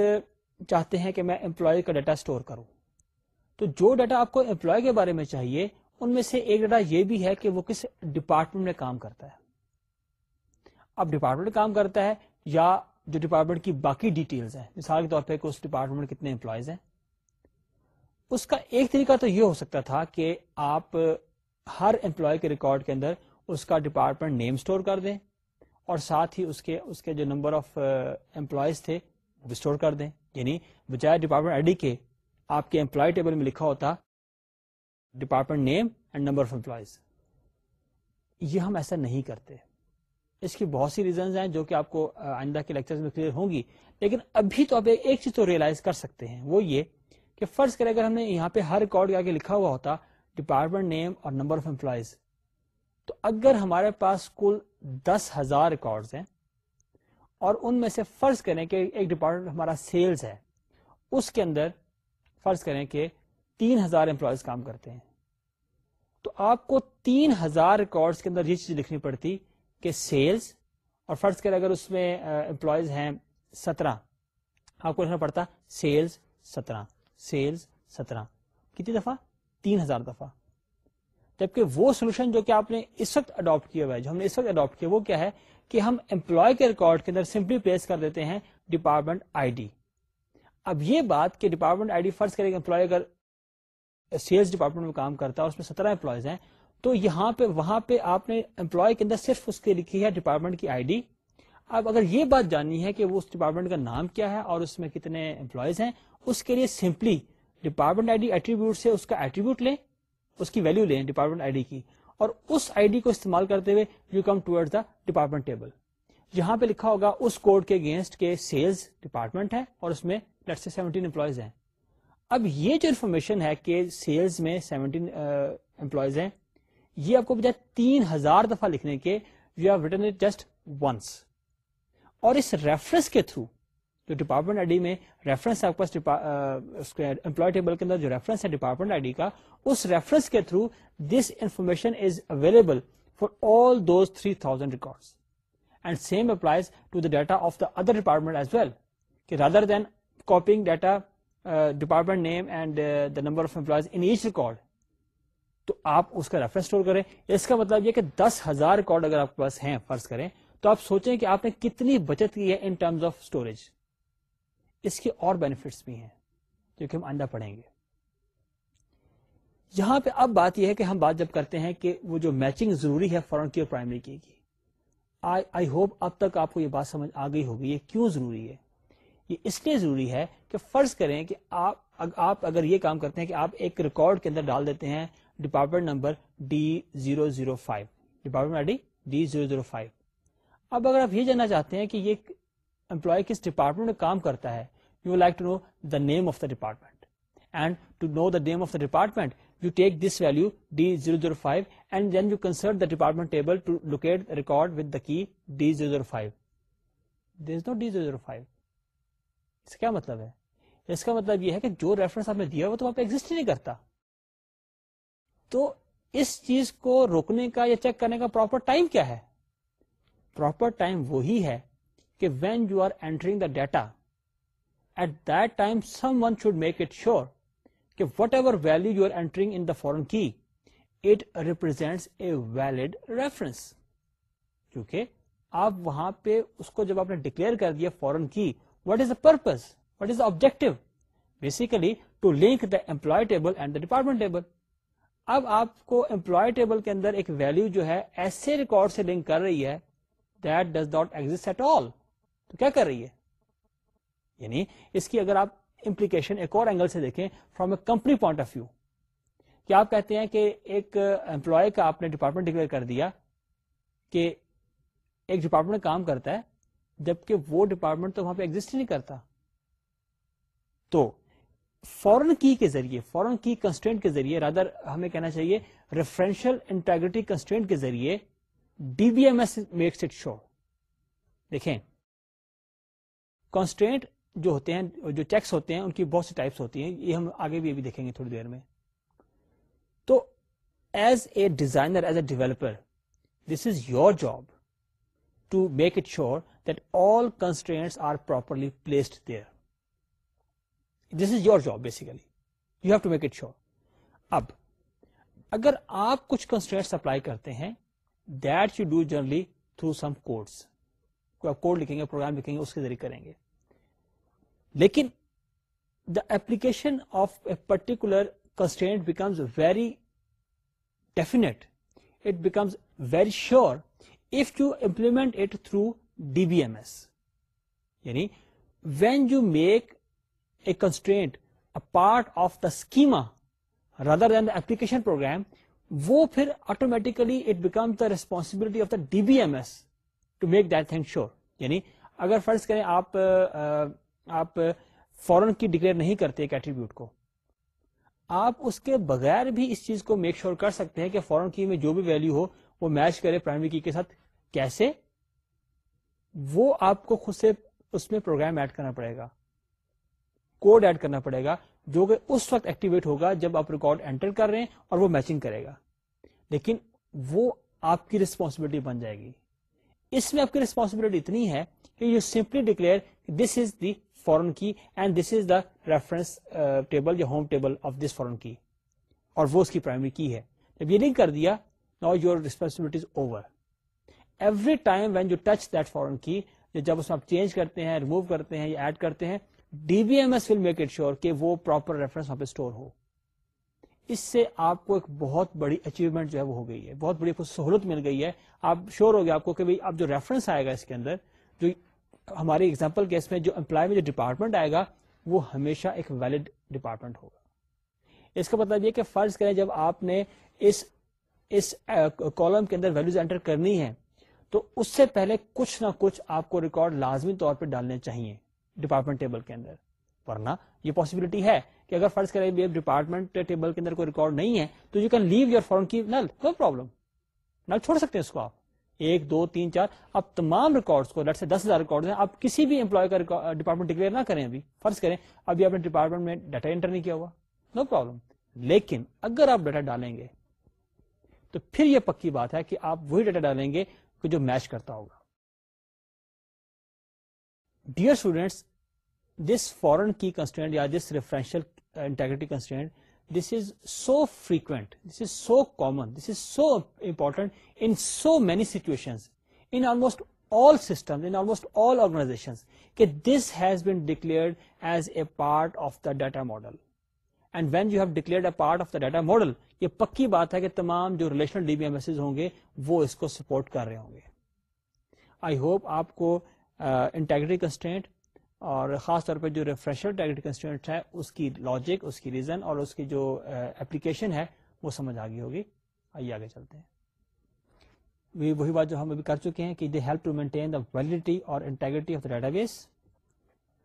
چاہتے ہیں کہ میں امپلائی کا ڈیٹا اسٹور کروں تو جو ڈیٹا آپ کو امپلائی کے بارے میں چاہیے ان میں سے ایک ڈیٹا یہ بھی ہے کہ وہ کس ڈپارٹمنٹ میں کام کرتا ہے اب ڈپارٹمنٹ کام کرتا ہے یا جو ڈپارٹمنٹ کی باقی ڈیٹیلز ہیں مثال کے طور پہ کہ اس ڈپارٹمنٹ کتنے امپلائیز ہیں اس کا ایک طریقہ تو یہ ہو سکتا تھا کہ آپ ہر امپلائی کے ریکارڈ کے اندر اس کا ڈپارٹمنٹ نیم سٹور کر دیں اور ساتھ ہی اس اس کے کے جو نمبر آف امپلائیز تھے وہ اسٹور کر دیں یعنی بجائے ڈپارٹمنٹ آئی ڈی کے آپ کے امپلائی ٹیبل میں لکھا ہوتا department name and number of employees یہ ہم ایسا نہیں کرتے اس کی بہت سی ریزنز ہیں جو کہ آپ کو آئندہ کے لیکچر میں کلیئر ہوں گی لیکن ابھی تو آپ ایک چیز تو ریئلائز کر سکتے ہیں وہ یہ کہ فرض کرے اگر ہم نے یہاں پہ ہر ریکارڈ کے آگے لکھا ہوا ہوتا ڈپارٹمنٹ نیم اور نمبر آف امپلائیز تو اگر ہمارے پاس کل دس ہزار ریکارڈز ہیں اور ان میں سے فرض کریں کہ ایک ڈپارٹمنٹ ہمارا سیلز ہے اس کے اندر فرض کریں کہ تین ہزار امپلائیز کام کرتے ہیں تو آپ کو تین ہزار ریکارڈ کے اندر یہ چیز لکھنی پڑتی کہ سیلز اور فرض کریں اگر اس میں امپلائیز ہیں سترہ آپ کو لکھنا پڑتا سیلز سترہ سیلز سترہ کتنی دفعہ تین ہزار دفعہ جبکہ وہ سولوشن جو کہ آپ نے اس وقت اڈاپٹ کیا ہوا ہے جو ہم نے اس وقت اڈاپٹ کیا وہ کیا ہے کہ ہم امپلائی کے ریکارڈ کے اندر سمپلی پلیس کر دیتے ہیں ڈپارٹمنٹ آئی ڈی اب یہ بات کہ ڈپارٹمنٹ آئی ڈی فرض کرے گا امپلائی اگر سیلس ڈپارٹمنٹ میں کام کرتا ہے اس میں سترہ امپلائیز ہیں تو یہاں پہ وہاں پہ آپ نے امپلائی کے اندر صرف اس کے لکھی ہے ڈپارٹمنٹ کی آئی ڈی اب اگر یہ بات جاننی ہے کہ وہ اس ڈپارٹمنٹ کا نام کیا ہے اور اس میں کتنے امپلائیز ہیں اس کے لیے simply department I D attribute سے اس کا ایٹریبیوٹ لیں اس کی ویلو لیں ڈپارٹمنٹ آئی ڈی کی اور اس آئی ڈی کو استعمال کرتے ہوئے یو کم ٹوڈ دا ڈپارٹمنٹ ٹیبل یہاں پہ لکھا ہوگا اس کوڈ کے اگینسٹ کے سیلز ڈپارٹمنٹ ہے اور اس میں سے سیونٹین امپلائیز ہیں اب یہ جو انفارمیشن ہے کہ سیلز میں سیونٹین امپلائیز ہیں یہ آپ کو بجائے تین ہزار دفعہ لکھنے کے you have return it just once اور اس ریفرنس کے تھرو جو ڈپارٹمنٹ آئی ڈی میں ریفرنس آپ کے امپلائی ٹیبل اندر جو ریفرنس ہے ڈپارٹمنٹ آئی ڈی کا اس ریفرنس کے through this information is available for all those three thousand and same applies to the data of the other department as well کہ rather than copying data department name and the number of employees in each record تو آپ اس کا ریفرنس اسٹور کریں اس کا مطلب یہ کہ دس ہزار ریکارڈ اگر آپ کے پاس ہیں فرض کریں تو آپ سوچیں کہ آپ نے کتنی بچت کی ہے ان ٹرمز آف اسٹوریج اس کے اور بینیفٹس بھی ہیں جو کہ ہم انڈا پڑھیں گے یہاں پہ اب بات یہ ہے کہ ہم بات جب کرتے ہیں کہ وہ جو میچنگ ضروری ہے فورن کی اور پرائمری کی آئی ہوپ اب تک آپ کو یہ بات سمجھ آ گئی ہوگی یہ کیوں ضروری ہے یہ اس لیے ضروری ہے کہ فرض کریں کہ آپ آپ اگر یہ کام کرتے ہیں کہ آپ ایک ریکارڈ کے اندر ڈال دیتے ہیں department number D zero zero five department I D D zero zero five اب اگر آپ یہ جاننا چاہتے ہیں کہ یہ امپلائی کس ڈپارٹمنٹ میں کام کرتا ہے you like to know the name of the department and to know the name of the department you take this value D zero zero five and then you the department table to locate record with the key D zero zero five no D zero zero five اس کا کیا مطلب ہے اس کا مطلب یہ ہے کہ جو ریفرنس آپ نے دیا تو آپ ایگزٹ ہی نہیں کرتا تو اس چیز کو روکنے کا یا چیک کرنے کا پراپر ٹائم کیا ہے پراپر ٹائم وہی ہے کہ when you are entering the data at that time someone should make it sure کہ whatever value you are entering in the foreign key it represent a valid reference کیونکہ آپ وہاں پہ اس کو جب آپ نے ڈکلیئر کر دیا foreign key what is the purpose what is objective basically to link the employee table and the department table اب آپ کو امپلائی ٹیبل کے اندر ایک ویلو جو ہے ایسے ریکارڈ سے لنک کر رہی ہے that does not exist at all تو کیا کر رہی ہے یعنی اس کی اگر آپ امپلیکیشن ایک اور اینگل سے دیکھیں from a company point of view کیا آپ کہتے ہیں کہ ایک امپلائی کا آپ نے ڈپارٹمنٹ ڈکلیئر کر دیا کہ ایک ڈپارٹمنٹ کام کرتا ہے جبکہ وہ ڈپارٹمنٹ تو وہاں پہ ایگزٹ ہی نہیں کرتا تو فورن کی کے ذریعے فورن کی کنسٹینٹ کے ذریعے رادر ہمیں کہنا چاہیے ریفرنشل انٹاگریٹی کنسٹینٹ کے ذریعے D B M S makes it sure دیکھیں کانسٹینٹ جو ہوتے ہیں جو ٹیکس ہوتے ہیں ان کی بہت سی ٹائپس ہوتی ہیں یہ ہم آگے بھی ابھی دیکھیں گے تھوڑی دیر میں تو as a designer as a developer this is your job to make it sure that all constants are properly placed there this is your job basically you have to make it sure اب اگر آپ کچھ کنسٹرٹ اپلائی کرتے ہیں that you do generally through some codes آپ کوڈ لکھیں گے پروگرام لکھیں گے اس کے ذریعے کریں گے لیکن the application of a particular constant becomes very definite it becomes very sure if you implement it through D B M S یعنی when you make a constant a part of the schema rather than the application program وہ پھر automatically it become the responsibility of the D B M S to make that thing sure یعنی اگر فرض کریں آپ آپ فورن کی ڈکلیئر نہیں کرتے ایک ایٹریبیوٹ کو آپ اس کے بغیر بھی اس چیز کو میک شیور کر سکتے ہیں کہ فورن کی میں جو بھی ویلو ہو وہ میچ کرے پرائمری کی کے ساتھ کیسے وہ آپ کو خود سے اس میں پروگرام ایڈ کرنا پڑے گا کوڈ ایڈ کرنا پڑے گا جو کہ اس وقت ایکٹیویٹ ہوگا جب آپ ریکارڈ انٹر کر رہے ہیں اور وہ میچنگ کرے گا لیکن وہ آپ کی ریسپانسبلٹی بن جائے گی اس میں آپ کی ریسپانسبلٹی اتنی ہے کہ you simply declare this is the foreign key and this is the reference table یا home table of this foreign key اور وہ اس کی پرائمری کی ہے جب یہ نہیں کر دیا نا your responsibility over every time when you touch that foreign key جب اس میں آپ چینج کرتے ہیں ریموو کرتے ہیں یا ایڈ کرتے ہیں D B M S will make it sure کہ وہ پراپر ریفرنس وہاں پہ اسٹور ہو اس سے آپ کو ایک بہت بڑی اچیومنٹ جو ہے وہ ہو گئی ہے بہت بڑی سہولت مل گئی ہے آپ شیور ہو گیا آپ کو کہ اب جو جو ریفرنس آئے گا اس کے اندر ہماری ایگزامپل میں جو امپلائی میں جو ڈپارٹمنٹ آئے گا وہ ہمیشہ ایک ویلڈ ڈپارٹمنٹ ہوگا اس کا مطلب یہ کہ فرض کریں جب آپ نے اس کالم کے اندر ویلوز انٹر کرنی ہے تو اس سے پہلے کچھ نہ کچھ آپ کو ریکارڈ لازمی طور پہ ڈالنے چاہیے ڈپارٹمنٹ ٹیبل کے اندر ورنہ یہ پاسبلٹی ہے کہ اگر فرض کریں ڈپارٹمنٹ ٹیبل کے اندر کوئی ریکارڈ نہیں ہے تو you can leave your key null no problem null چھوڑ سکتے ہیں اس کو آپ ایک دو تین چار تمام ریکارڈ کو لٹ سے دس ہزار ریکارڈ ہیں آپ کسی بھی امپلائی کا ڈپارٹمنٹ ڈکلیئر نہ کریں ابھی فرض کریں ابھی آپ نے ڈپارٹمنٹ میں ڈیٹا انٹر نہیں کیا ہوا نو پرابلم لیکن اگر آپ ڈیٹا ڈالیں گے تو پھر یہ پکی بات ہے کہ آپ وہی ڈیٹا ڈالیں گے جو میچ کرتا ہوگا dear students this foreign key constraint یا this referential is so frequent this is so common this is so important in so many situation in in almost almost all all system organization کہ this has been declared as a part of the data model and when you have declared a part of the data model یہ پکی بات ہے کہ تمام جو relational D B M S ہوں گے وہ اس کو سپورٹ کر رہے ہوں گے آئی ہوپ آپ کو انٹیگریٹی کنسٹینٹ اور خاص طور پہ جو ریفریشر انٹیگریٹی کنسٹینٹ ہے اس کی لاجک اس کی ریزن اور اس کی جو اپلیکیشن ہے وہ سمجھ آ گئی ہوگی آئیے آگے چلتے ہیں وہی بات جو ہم ابھی کر چکے ہیں کہ they help to maintain the validity اور انٹیگریٹی آف دا بیس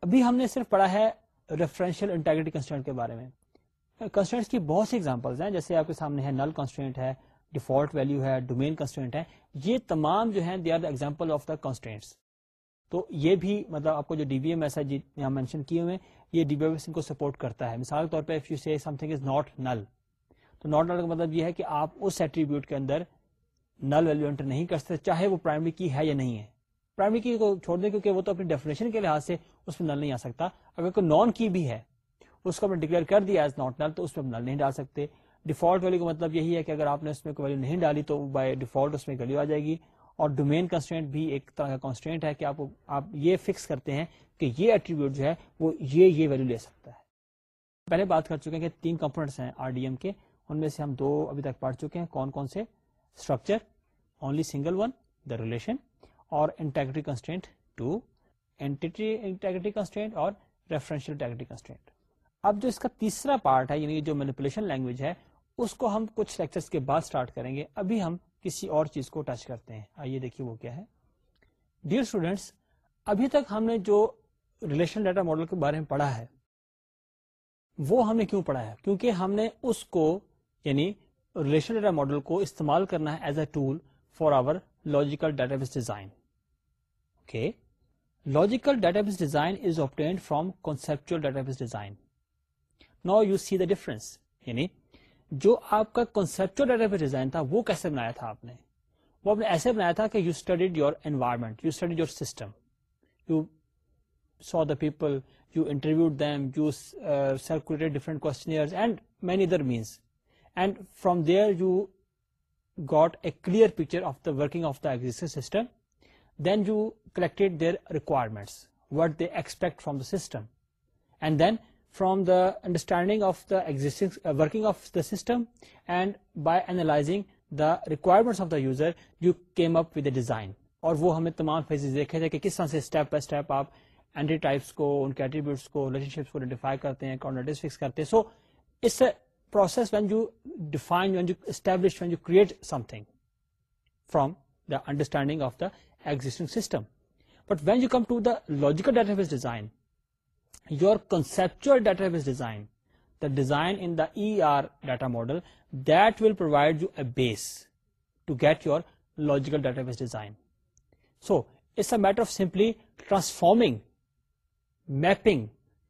ابھی ہم نے صرف پڑھا ہے ریفرنشیل کنسٹینٹ کے بارے میں کنسٹینٹ کی بہت سی اگزامپلس ہیں جیسے آپ کے سامنے ہے نل کنسٹینٹ ہے ڈیفالٹ ویلو ہے ڈومین کنسٹینٹ ہے یہ تمام جو ہے they are the example of the constraints تو یہ بھی مطلب آپ کو جو ڈی ایم ایس ایج یہاں مینشن کیے ہوئے یہ ڈی کو سپورٹ کرتا ہے مثال کے طور پہ ناٹ نل تو ناٹ نل کا مطلب یہ ہے کہ آپ اس ایٹریبیوٹ کے اندر نل ویلو انٹر نہیں کر سکتے چاہے وہ پرائمری کی ہے یا نہیں ہے پرائمری کی کو چھوڑ دیں کیونکہ وہ تو اپنی ڈیفینیشن کے لحاظ سے اس میں نل نہیں آ سکتا اگر کوئی نان کی بھی ہے اس کو ڈکلیئر کر دیا ایز ناٹ نل تو اس میں نل نہیں ڈال سکتے ڈیفالٹ ویلو کا مطلب یہی ہے کہ اگر آپ نے اس میں کوئی ویلو نہیں ڈالی تو بائی ڈیفالٹ اس میں ویلو آ جائے گی اور ڈومین کنسٹینٹ بھی ایک طرح کا کانسٹینٹ ہے کہ آپ آپ یہ فکس کرتے ہیں کہ یہ ایٹریبیوٹ جو ہے وہ یہ یہ ویلو لے سکتا ہے پہلے بات کر چکے ہیں کہ تین کمپونیٹس ہیں آر ڈی ایم کے ان میں سے ہم دو ابھی تک پڑھ چکے ہیں کون کون سے structure only single one the relation اور integrity constraint two integrity constraint اور ریفرنشیل انٹیگریٹی کنسٹینٹ اب جو اس کا تیسرا پارٹ ہے یعنی جو مینیپولیشن لینگویج ہے اس کو ہم کچھ لیکچرز کے بعد سٹارٹ کریں گے ابھی ہم کسی اور چیز کو ٹچ کرتے ہیں آئیے دیکھیے وہ کیا ہے ڈیئر اسٹوڈینٹس ابھی تک ہم نے جو ریلیشن ڈیٹا ماڈل کے بارے میں پڑھا ہے وہ ہم نے کیوں پڑھا ہے کیونکہ ہم نے اس کو یعنی ریلیشن ڈیٹا ماڈل کو استعمال کرنا ہے as a tool for our logical data base design okay logical data base design is obtained from conceptual data base design now you see the difference یعنی جو آپ کا ڈیٹا پہ ڈیزائن تھا وہ کیسے بنایا تھا آپ نے وہ آپ نے ایسے بنایا تھا کہ you studied your environment you studied your system you saw the people you interview them you سرکو different kind many other means and from there you got a clear picture of the working of the existing system then you collect their requirements what they expect from the system and then from the understanding of the existing uh, working of the system and by analyzing the requirements of the user you came up with a design اور وہ ہمیں تمام فیزز دیکھے تھے کہ کس طرح سے اسٹیپ بائی اسٹیپ آپ اینٹی ٹائپس کو ان کے ایٹریبیوٹس کو ریلیشن شپس کو آئیڈینٹیفائی کرتے ہیں کانٹریٹ فکس کرتے ہیں so us process when you define when you establish when you create something from the understanding of the existing system but when you come to the logical data base design your conceptual data base design design in the E R data model will provide you a base to get your logical data base design so it's a matter of simply transforming mapping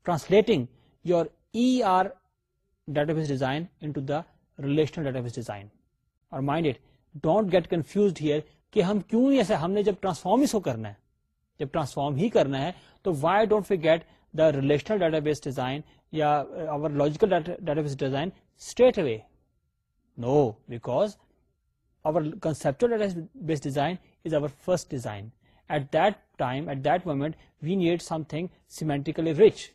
translating your E R data base design into the relation data base design اور mind it don't get confuse here کہ ہم کیوں ایسے ہم نے جب ٹرانسفارم اس کو کرنا ہے جب ٹرانسفارم ہی کرنا ہے تو why don't get the relational database design, yeah, uh, our logical database design straight away? No, because our conceptual database design is our first design. At that time, at that moment, we need something semantically rich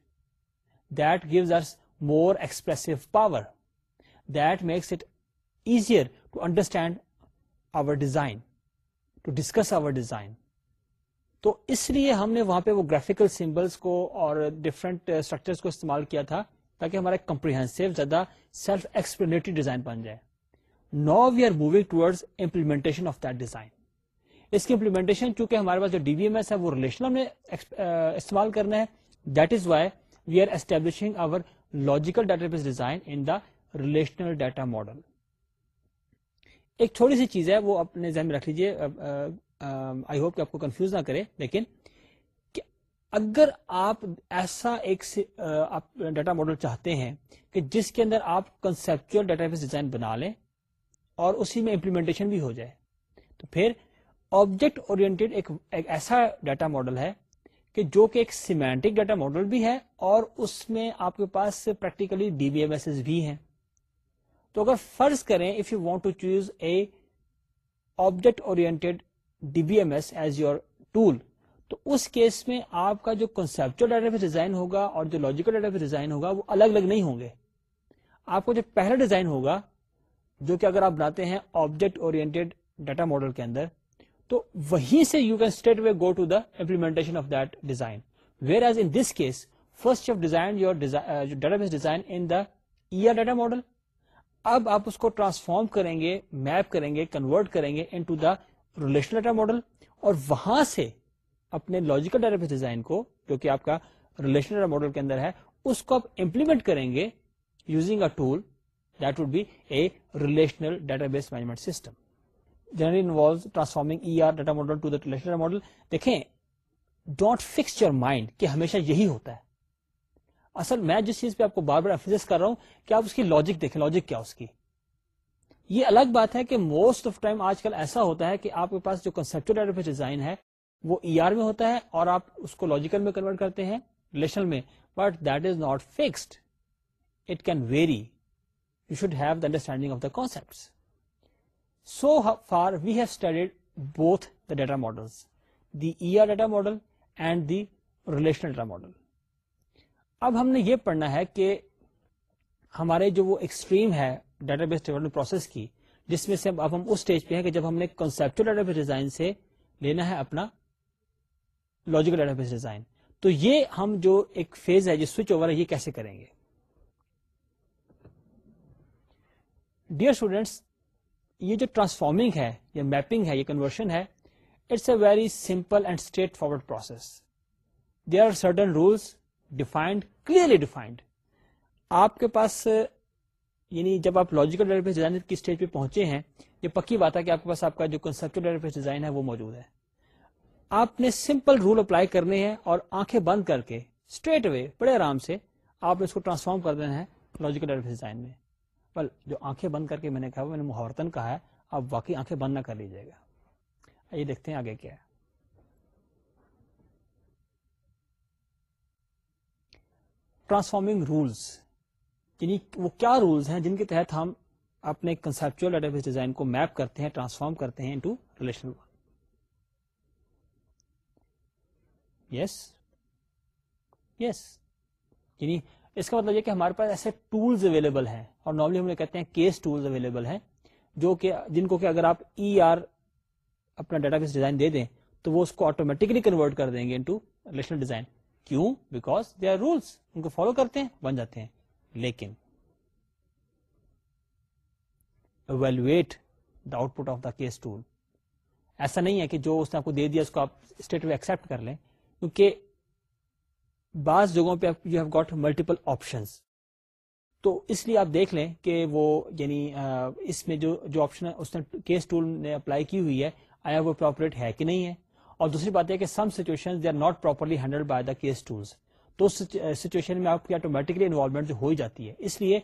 that gives us more expressive power, that makes it easier to understand our design, to discuss our design. تو اس لیے ہم نے وہاں پہ وہ گرافیکل سمبلس کو اور ڈفرنٹ اسٹرکچر uh, کو استعمال کیا تھا تاکہ ہمارا کمپریہنسو زیادہ سیلف ڈیزائن بن جائے نا we are moving towards implementation of that design اس کی امپلیمنٹیشن چونکہ ہمارے پاس جو ڈی وی ایم ایس ہے وہ ریلیشنل ہم نے uh, استعمال کرنا ہے that is why we are establishing our logical data base design in the relational data model ایک چھوٹی سی چیز ہے وہ اپنے ذہن میں رکھ لیجیے آئی ہوپ کہ آپ کو کنفیوز نہ کرے لیکن اگر آپ ایسا ایک آپ ڈیٹا ماڈل چاہتے ہیں کہ جس کے اندر آپ کنسپچل ڈیٹا بیس ڈیزائن بنا لیں اور اسی میں امپلیمنٹیشن بھی ہو جائے تو پھر آبجیکٹ ایسا ڈیٹا ماڈل ہے کہ جو کہ ایک سیمینٹک ڈیٹا ماڈل بھی ہے اور اس میں آپ کے پاس practically D B M S بھی ہیں تو اگر فرض کریں if you want to choose a object اور D B M S as your tool تو اس کیس میں آپ کا جو کنسپچل ڈیٹا بیس ڈیزائن ہوگا اور جو لوجیکل ڈیٹا بیس ڈیزائن ہوگا وہ الگ الگ نہیں ہوں گے آپ کو جو پہلا ڈیزائن ہوگا جو کہ اگر آپ بناتے ہیں آبجیکٹ ڈیٹا ماڈل کے اندر تو وہیں سے you can way go to the implementation of that design whereas in this case first of design your data base design in the data model اب آپ اس کو ٹرانسفارم کریں گے میپ کریں گے کنورٹ کریں گے into the relational data model اور وہاں سے اپنے لاجیکل بیس ڈیزائن کو جو کہ آپ کا ریلیشنل ڈیٹا ماڈل کے اندر ہے اس کو آپ امپلیمنٹ کریں گے using a tool that would be a relational data base management system generally involve transforming E R data model to model دیکھیں ڈونٹ فکس یور مائنڈ کہ ہمیشہ یہی ہوتا ہے اصل میں جس چیز پہ آپ کو بار بار افیز کر رہا ہوں کہ آپ اس کی لاجک دیکھیں لاجک کیا اس کی یہ الگ بات ہے کہ موسٹ آف ٹائم آج کل ایسا ہوتا ہے کہ آپ کے پاس جو کنسپٹ ڈیٹا ڈیزائن ہے وہ ای e آر میں ہوتا ہے اور آپ اس کو لاجیکل میں کنورٹ کرتے ہیں ریلیشنل میں but that is not fixed it can vary you should have the understanding of the concept so far we have studied both the data models the E R data model and the relational data model اب ہم نے یہ پڑھنا ہے کہ ہمارے جو وہ ایکسٹریم ہے ڈیٹا بیس ڈیولپمنٹ پروسیس کی جس میں سے اب ہم اس پہ ہیں کہ جب ہم نے ڈیٹا بیس ڈیزائن سے لینا ہے اپنا لوجیکل تو یہ ہم جو ایک فیز ہے جو سوئچ اوور ہے یہ کیسے کریں گے ڈیئر اسٹوڈینٹس یہ جو ٹرانسفارمنگ ہے یا میپنگ ہے یہ کنورشن ہے it's a very simple and straightforward process they are certain rules defined clearly defined آپ کے پاس یعنی جب آپ لاجیکل بیس ڈیزائن کی اسٹیج پہ پہنچے ہیں یہ پکی بات ہے کہ آپ کے پاس آپ کا جو کنسپٹ بیس ڈیزائن ہے وہ موجود ہے آپ نے سمپل رول اپلائی کرنے ہیں اور آنکھیں بند کر کے اسٹریٹ وے بڑے آرام سے آپ نے اس کو ٹرانسفارم کر دینا ہے لاجیکل بیس ڈیزائن میں بل جو آنکھیں بند کر کے میں نے کہا میں نے محاورتن کہا ہے آپ واقعی آنکھیں بند نہ کر لیجیے گا یہ دیکھتے ہیں آگے کیا ہے ٹرانسفارمنگ رولس یعنی وہ کیا رولز ہیں جن کے تحت ہم اپنے کنسپچل ڈیٹا بیس ڈیزائن کو میپ کرتے ہیں ٹرانسفارم کرتے ہیں انٹو ریلیشنل یس یس یعنی اس کا مطلب یہ کہ ہمارے پاس ایسے ٹولز اویلیبل ہیں اور نارملی ہم کہتے ہیں کیس ٹولز اویلیبل ہیں جو کہ جن کو کہ اگر آپ ای e آر اپنا ڈیٹا بیس ڈیزائن دے دیں تو وہ اس کو آٹومیٹکلی کنورٹ کر دیں گے انٹو ریلیشنل ڈیزائن کیوں بیکاز دے آر رولس ان کو فالو کرتے ہیں بن جاتے ہیں لیکن evaluate the output of the case tool ایسا نہیں ہے کہ جو اس نے آپ کو دے دیا اس کو آپ اسٹیٹ ایکسپٹ کر لیں کیونکہ بعض جگہوں پہ you have got multiple option تو اس لیے آپ دیکھ لیں کہ وہ یعنی اس میں جو جو آپشن اس نے کیس ٹول نے اپلائی کی ہوئی ہے آیا وہ پراپریٹ ہے کہ نہیں ہے اور دوسری بات ہے کہ some situation they are properly handle by the case tools تو اس سچویشن میں آپ کی آٹومیٹکلی انوالومنٹ جو ہو جاتی ہے اس لیے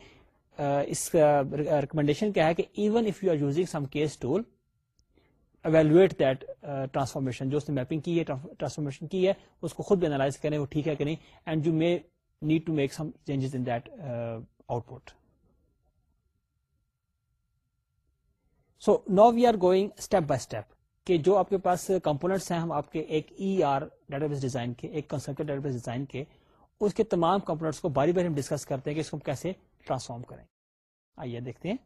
اس کیا ہے کہ even if you are using some case tool evaluate that transformation جو اس نے میپنگ کی ہے ٹرانسفارمیشن کی ہے اس کو خود بھی انالائز کریں وہ ٹھیک ہے کہ نہیں and you may need to make some changes in that output so now we are going step by step کہ جو آپ کے پاس کمپونیٹس ہیں ہم آپ کے ایک E R data base design کے ایک کنسٹرکٹ ڈیٹا بیس ڈیزائن کے اس کے تمام کمپونیٹس کو باری باری ہم ڈسکس کرتے ہیں کہ اس کو ہم کیسے ٹرانسفارم کریں آئیے دیکھتے ہیں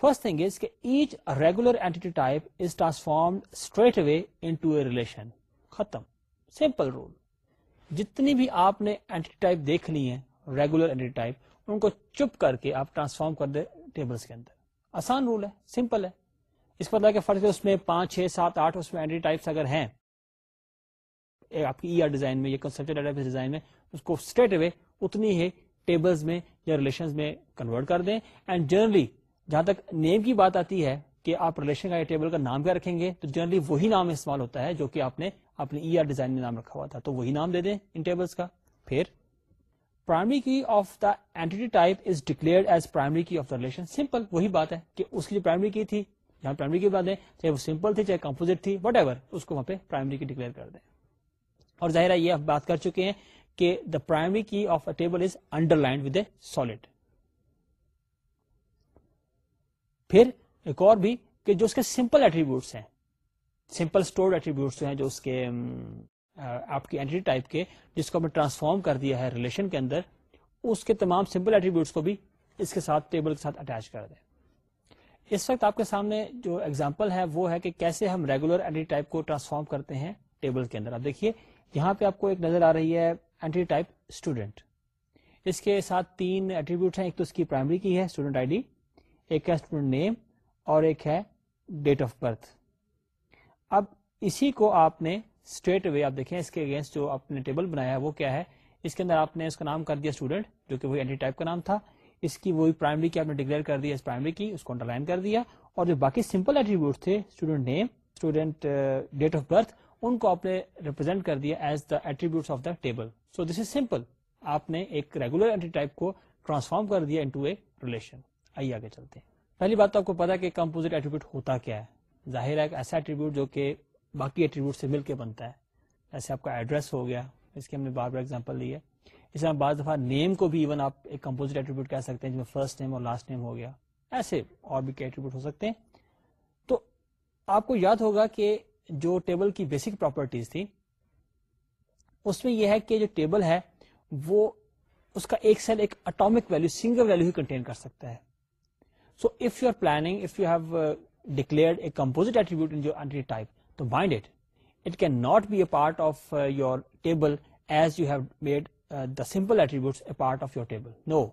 فرسٹ تھنگ از کہ each regular entity type is transformed straight away into a relation ختم سمپل رول جتنی بھی آپ نے اینٹی ٹائپ دیکھ لی ہیں ریگولر اینٹی ٹائپ ان کو چپ کر کے آپ ٹرانسفارم کر دیں ٹیبلس کے اندر آسان رول ہے سمپل ہے اس پتا کہ فرض اس میں پانچ چھ سات آٹھ اس میں اینٹی ٹائپس اگر ہیں آپ کی ای آر ڈیزائن میں یا کنسٹرکٹ ڈیزائن میں اس کو اسٹریٹ اوے اتنی ہی ٹیبلز میں یا ریلیشن میں کنورٹ کر دیں اینڈ جنرلی جہاں تک نیم کی بات آتی ہے کہ آپ ریلیشن کا ٹیبل کا نام کیا رکھیں گے تو جنرلی وہی نام استعمال ہوتا ہے جو کہ آپ نے اپنے ای آر ڈیزائن میں نام رکھا ہوا تھا تو وہی نام دے دیں ان ٹیبلز کا پھر primary key of the entity type is as primary key of the relation simple وہی بات ہے کہ اس کی جو پرائمری کی تھی جہاں پرائمری کی بات ہے چاہے وہ سمپل تھی چاہے کمپوزٹ تھی وٹ ایور اس کو وہاں پہ پرائمری کی ڈکلیئر کر دیں اور ظاہر ہے یہ بات کر چکے ہیں کہ the primary key of a table is underlined پھر ایک اور بھی کہ جو اس کے سمپل ایٹریبیوٹس ہیں سمپل ایٹریبیوٹس ہیں جو اس کے آپ کی اینٹی ٹائپ کے جس کو ہم نے ٹرانسفارم کر دیا ہے ریلیشن کے اندر اس کے تمام سمپل ایٹریبیوٹس کو بھی اس کے ساتھ ٹیبل کے ساتھ اٹیچ کر دیں اس وقت آپ کے سامنے جو ایگزامپل ہے وہ ہے کہ کیسے ہم ریگولر اینٹی ٹائپ کو ٹرانسفارم کرتے ہیں ٹیبل کے اندر آپ دیکھیے یہاں پہ آپ کو ایک نظر آ رہی ہے اینٹری ٹائپ اسٹوڈنٹ اس کے ساتھ تین ایٹریبیوٹ ہیں ایک تو اس کی پرائمری کی ہے اسٹوڈنٹ آئی ڈی ایک ہے اسٹوڈنٹ نیم اور ایک ہے ڈیٹ آف برتھ اب اسی کو آپ نے اسٹریٹ وے آپ دیکھیں اس کے اگینسٹ جو آپ نے ٹیبل بنایا ہے وہ کیا ہے اس کے اندر آپ نے اس کا نام کر دیا اسٹوڈنٹ جو کہ وہی اینٹری ٹائپ کا نام تھا اس کی وہی پرائمری کی آپ نے ڈکلیئر کر دیا اس پرائمری کی اس کو انڈر لائن کر دیا اور جو باقی سمپل ایٹریبیوٹ تھے student name student date of birth ان کو آپ نے ریپرزینٹ کر دیا as the attribute of the table so this is simple آپ نے ایک ریگولر ٹائپ کو ٹرانسفارم کر دیا انٹو اے ریلیشن آئیے آگے چلتے ہیں پہلی بات تو آپ کو پتا کہ کمپوزٹ ایٹریبیوٹ ہوتا کیا ہے ظاہر ہے ایسا ایٹریبیوٹ جو کہ باقی ایٹریبیوٹ سے مل کے بنتا ہے جیسے آپ کا ایڈریس ہو گیا اس کی ہم نے بار بار ایگزامپل لی ہے اس میں بعض دفعہ نیم کو بھی ایون آپ ایک کمپوزٹ ایٹریبیوٹ کہہ سکتے ہیں جس میں فرسٹ نیم اور لاسٹ نیم ہو گیا ایسے اور بھی ایٹریبیوٹ ہو سکتے ہیں تو آپ کو یاد ہوگا کہ جو ٹیبل کی بیسک پراپرٹیز تھی اس میں یہ ہے کہ جو ٹیبل ہے وہ اس کا ایک سیل ایک اٹامک ویلو سنگل ویلو ہی کنٹین کر سکتا ہے so if you are planning if you have a composite attribute in your type تو bind it it can not be a part of your table as you have made the simple attribute a part of your table now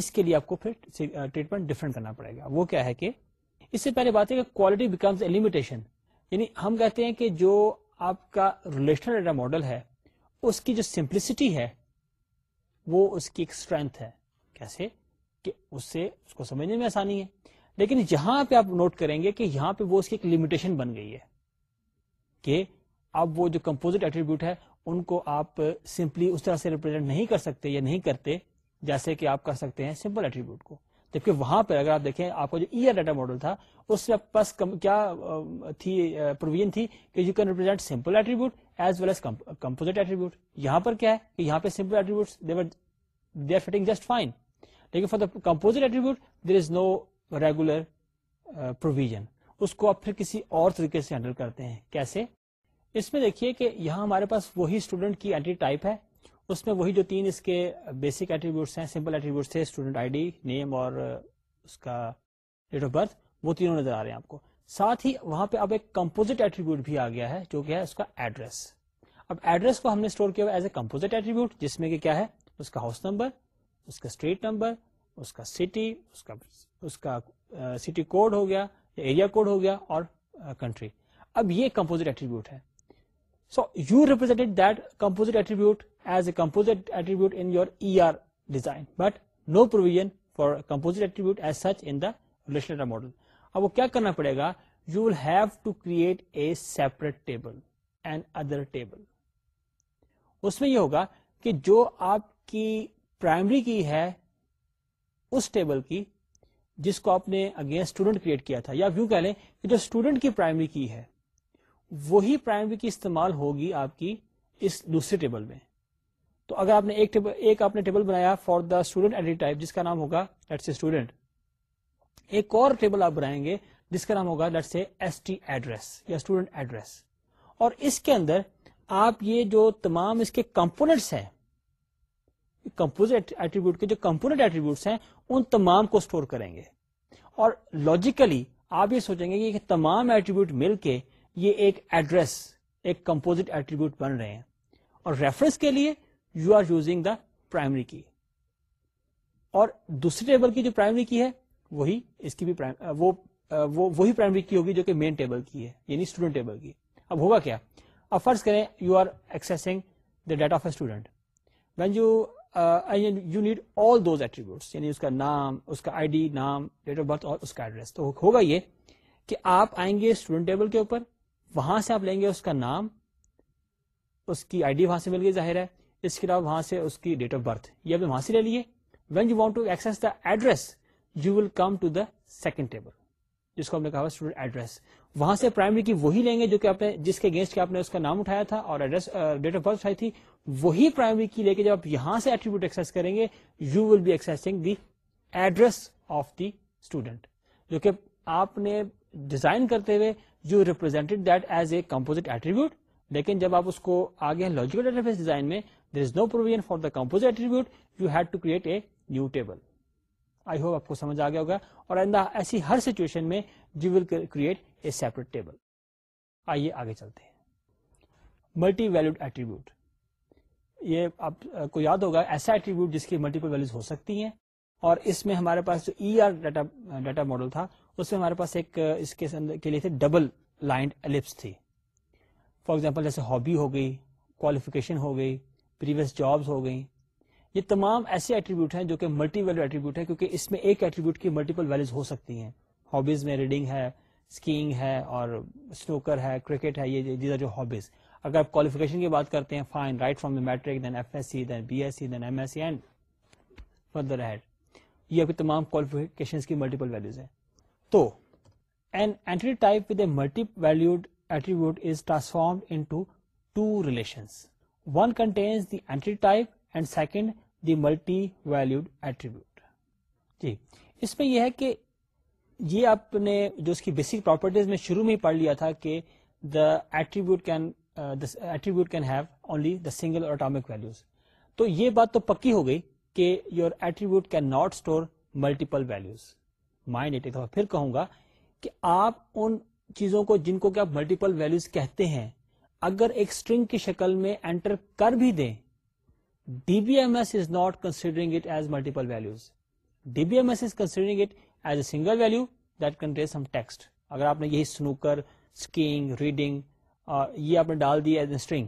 اس کے لیے آپ کو پھر ٹریٹمنٹ ڈفرنٹ uh, کرنا پڑے گا وہ کیا ہے کہ اس سے پہلے بات ہے کہ کوالٹی بیکمس اے لمیٹیشن یعنی ہم کہتے ہیں کہ جو آپ کا ریلیشنل ڈیٹا ماڈل ہے اس کی جو سمپلسٹی ہے وہ اس کی ایک اسٹرینتھ ہے کیسے کہ اس اس سے کو سمجھنے میں آسانی ہے لیکن یہاں پہ آپ نوٹ کریں گے کہ یہاں پہ وہ اس کی ایک لمیٹیشن بن گئی ہے کہ اب وہ جو کمپوزٹ ایٹریبیوٹ ہے ان کو آپ سمپلی اس طرح سے ریپرزینٹ نہیں کر سکتے یا نہیں کرتے جیسے کہ آپ کر سکتے ہیں سمپل ایٹریبیوٹ کو جبکہ وہاں پر اگر آپ دیکھیں آپ کا جو ایئر ڈیٹا ماڈل تھا اس میں پس کیا تھی پروویژن تھی کہ you can represent simple attribute as well as composite attribute یہاں پر کیا ہے کہ یہاں پہ simple attribute they are fitting just fine لیکن for the composite attribute there is no regular provision اس کو آپ پھر کسی اور طریقے سے ہینڈل کرتے ہیں کیسے اس میں دیکھیے کہ یہاں ہمارے پاس وہی اسٹوڈنٹ کی اینٹری ٹائپ ہے اس میں وہی جو تین اس کے بیسک ایٹریبیوٹس ہیں سمپل ایٹریبیوٹس تھے اسٹوڈنٹ آئی ڈی نیم اور اس کا ڈیٹ آف برتھ وہ تینوں نظر آ رہے ہیں آپ کو ساتھ ہی وہاں پہ اب ایک کمپوزٹ ایٹریبیوٹ بھی آ گیا ہے جو کہ ہے اس کا ایڈریس اب ایڈریس کو ہم نے اسٹور کیا ہوا ایز اے کمپوزٹ ایٹریبیوٹ جس میں کہ کیا ہے اس کا ہاؤس نمبر اس کا اسٹریٹ نمبر اس کا سٹی اس کا اس کا سٹی کوڈ ہو گیا ایریا کوڈ ہو گیا اور کنٹری اب یہ کمپوزٹ ایٹریبیوٹ ہے so you represent that composite attribute but no provision for compose attribute as such in relational model اب وہ کیا کرنا پڑے گا you will have to create a میں یہ ہوگا کہ جو آپ کی پرائمری کی ہے اس ٹیبل کی جس کو آپ نے اگینسٹ اسٹوڈنٹ کریٹ کیا تھا یا آپ یوں کہہ لیں کہ جو اسٹوڈنٹ کی پرائمری کی ہے وہی پرائمری کی استعمال ہوگی آپ کی اس دوسرے ٹیبل میں تو اگر آپ نے ایک ٹیبل ایک آپ نے ٹیبل بنایا فار دا اسٹوڈنٹ ٹائپ جس کا نام ہوگا لیٹ اے اسٹوڈنٹ ایک اور ٹیبل آپ بنائیں گے جس کا نام ہوگا ایس ٹی ایڈریس یا اسٹوڈنٹ ایڈریس اور اس کے اندر آپ یہ جو تمام اس کے کمپونیٹس ہیں کمپوزٹ ایٹریبیوٹ کے جو کمپونیٹ ایٹریبیوٹس ہیں ان تمام کو اسٹور کریں گے اور لاجیکلی آپ یہ سوچیں گے کہ تمام ایٹریبیوٹ مل کے یہ ایک ایڈریس ایک کمپوزٹ ایٹریبیوٹ بن رہے ہیں اور ریفرنس کے لیے you are using the primary key اور دوسری ٹیبل کی جو پرائمری کی ہے وہی اس کی بھی وہ, وہی پرائمری کی ہوگی جو کہ مین ٹیبل کی ہے یعنی اسٹوڈنٹ ٹیبل کی اب ہوگا کیا اب فرض کریں you are accessing the data student when you you need all those attribute یعنی اس کا نام اس کا آئی ڈی نام ڈیٹ آف برتھ اور اس کا ایڈریس تو ہوگا یہ کہ آپ آئیں گے اسٹوڈنٹ ٹیبل کے اوپر وہاں سے آپ لیں گے اس کا نام اس کی آئی ڈی وہاں سے مل گئی ظاہر ہے اس کے علاوہ وہاں سے اس کی ڈیٹ آف برتھ یہ وہاں سے لے لیے when you want to access the address you will come to the second table جس کو ہم نے کہا اسٹوڈنٹ ایڈریس وہاں سے پرائمری کی وہی لیں گے جو کہ آپ نے جس کے اگینسٹ آپ نے اس کا نام اٹھایا تھا اور ایڈریس ڈیٹ آف برتھ اٹھائی تھی وہی پرائمری کی لے کے جب آپ یہاں سے ایٹریبیوٹ ایکس کریں گے you will be accessing the address of the student جو کہ آپ نے ڈیزائن کرتے ہوئے you represent that as a composite attribute لیکن جب آپ اس کو آگے لوجیکل ڈیزائن میں there is no provision for the compose attribute you had to create a new table I hope آپ کو سمجھ آ گیا ہوگا اور ایسی ہر سچویشن میں you will create a separate table آئیے آگے چلتے ہیں ملٹی ویلوڈ ایٹریبیوٹ یہ آپ کو یاد ہوگا ایسا ایٹریبیوٹ جس کی ملٹیپل ویلوز ہو سکتی ہیں اور اس میں ہمارے پاس جو E R data data model تھا اس میں ہمارے پاس ایک اس کے کے لیے تھے ڈبل لائنڈ ایلپس تھی فار ایگزامپل جیسے ہابی ہو گئی کوالیفیکیشن ہو گئی پریویس جابس ہو گئیں یہ تمام ایسے ایٹریبیوٹ ہیں جو کہ ملٹی ویلو ایٹریبیوٹ ہے کیونکہ اس میں ایک ایٹریبیوٹ کی ملٹیپل ویلوز ہو سکتی ہیں ہابیز میں ریڈنگ ہے اسکیئنگ ہے اور اسنوکر ہے کرکٹ ہے یہ دیز آر جو ہابیز اگر آپ کوالیفکیشن کی بات کرتے ہیں fine right from the matric then F S C then B S C then M S C and further ahead یہ آپ کی تمام کوالیفکیشن کی ملٹیپل ویلوز ہیں تو an entry type with a multi valued attribute is transformed into two relations one contains type and second the multi valued attribute جی اس میں یہ ہے کہ یہ آپ نے جو اس کی بیسک پراپرٹیز میں شروع میں پڑھ لیا تھا کہ the attribute can attribute can have only the single atomic values تو یہ بات تو پکی ہو گئی کہ your attribute can not store multiple values mind it ایک پھر کہوں گا کہ آپ ان چیزوں کو جن کو کہ آپ ملٹیپل ویلوز کہتے ہیں اگر ایک اسٹرنگ کی شکل میں اینٹر کر بھی دیں D B M S is not considering it as multiple values D B M S is considering it as a single value that contain some text اگر آپ نے یہی سنوکر اسکیئنگ ریڈنگ یہ آپ نے ڈال دی as a string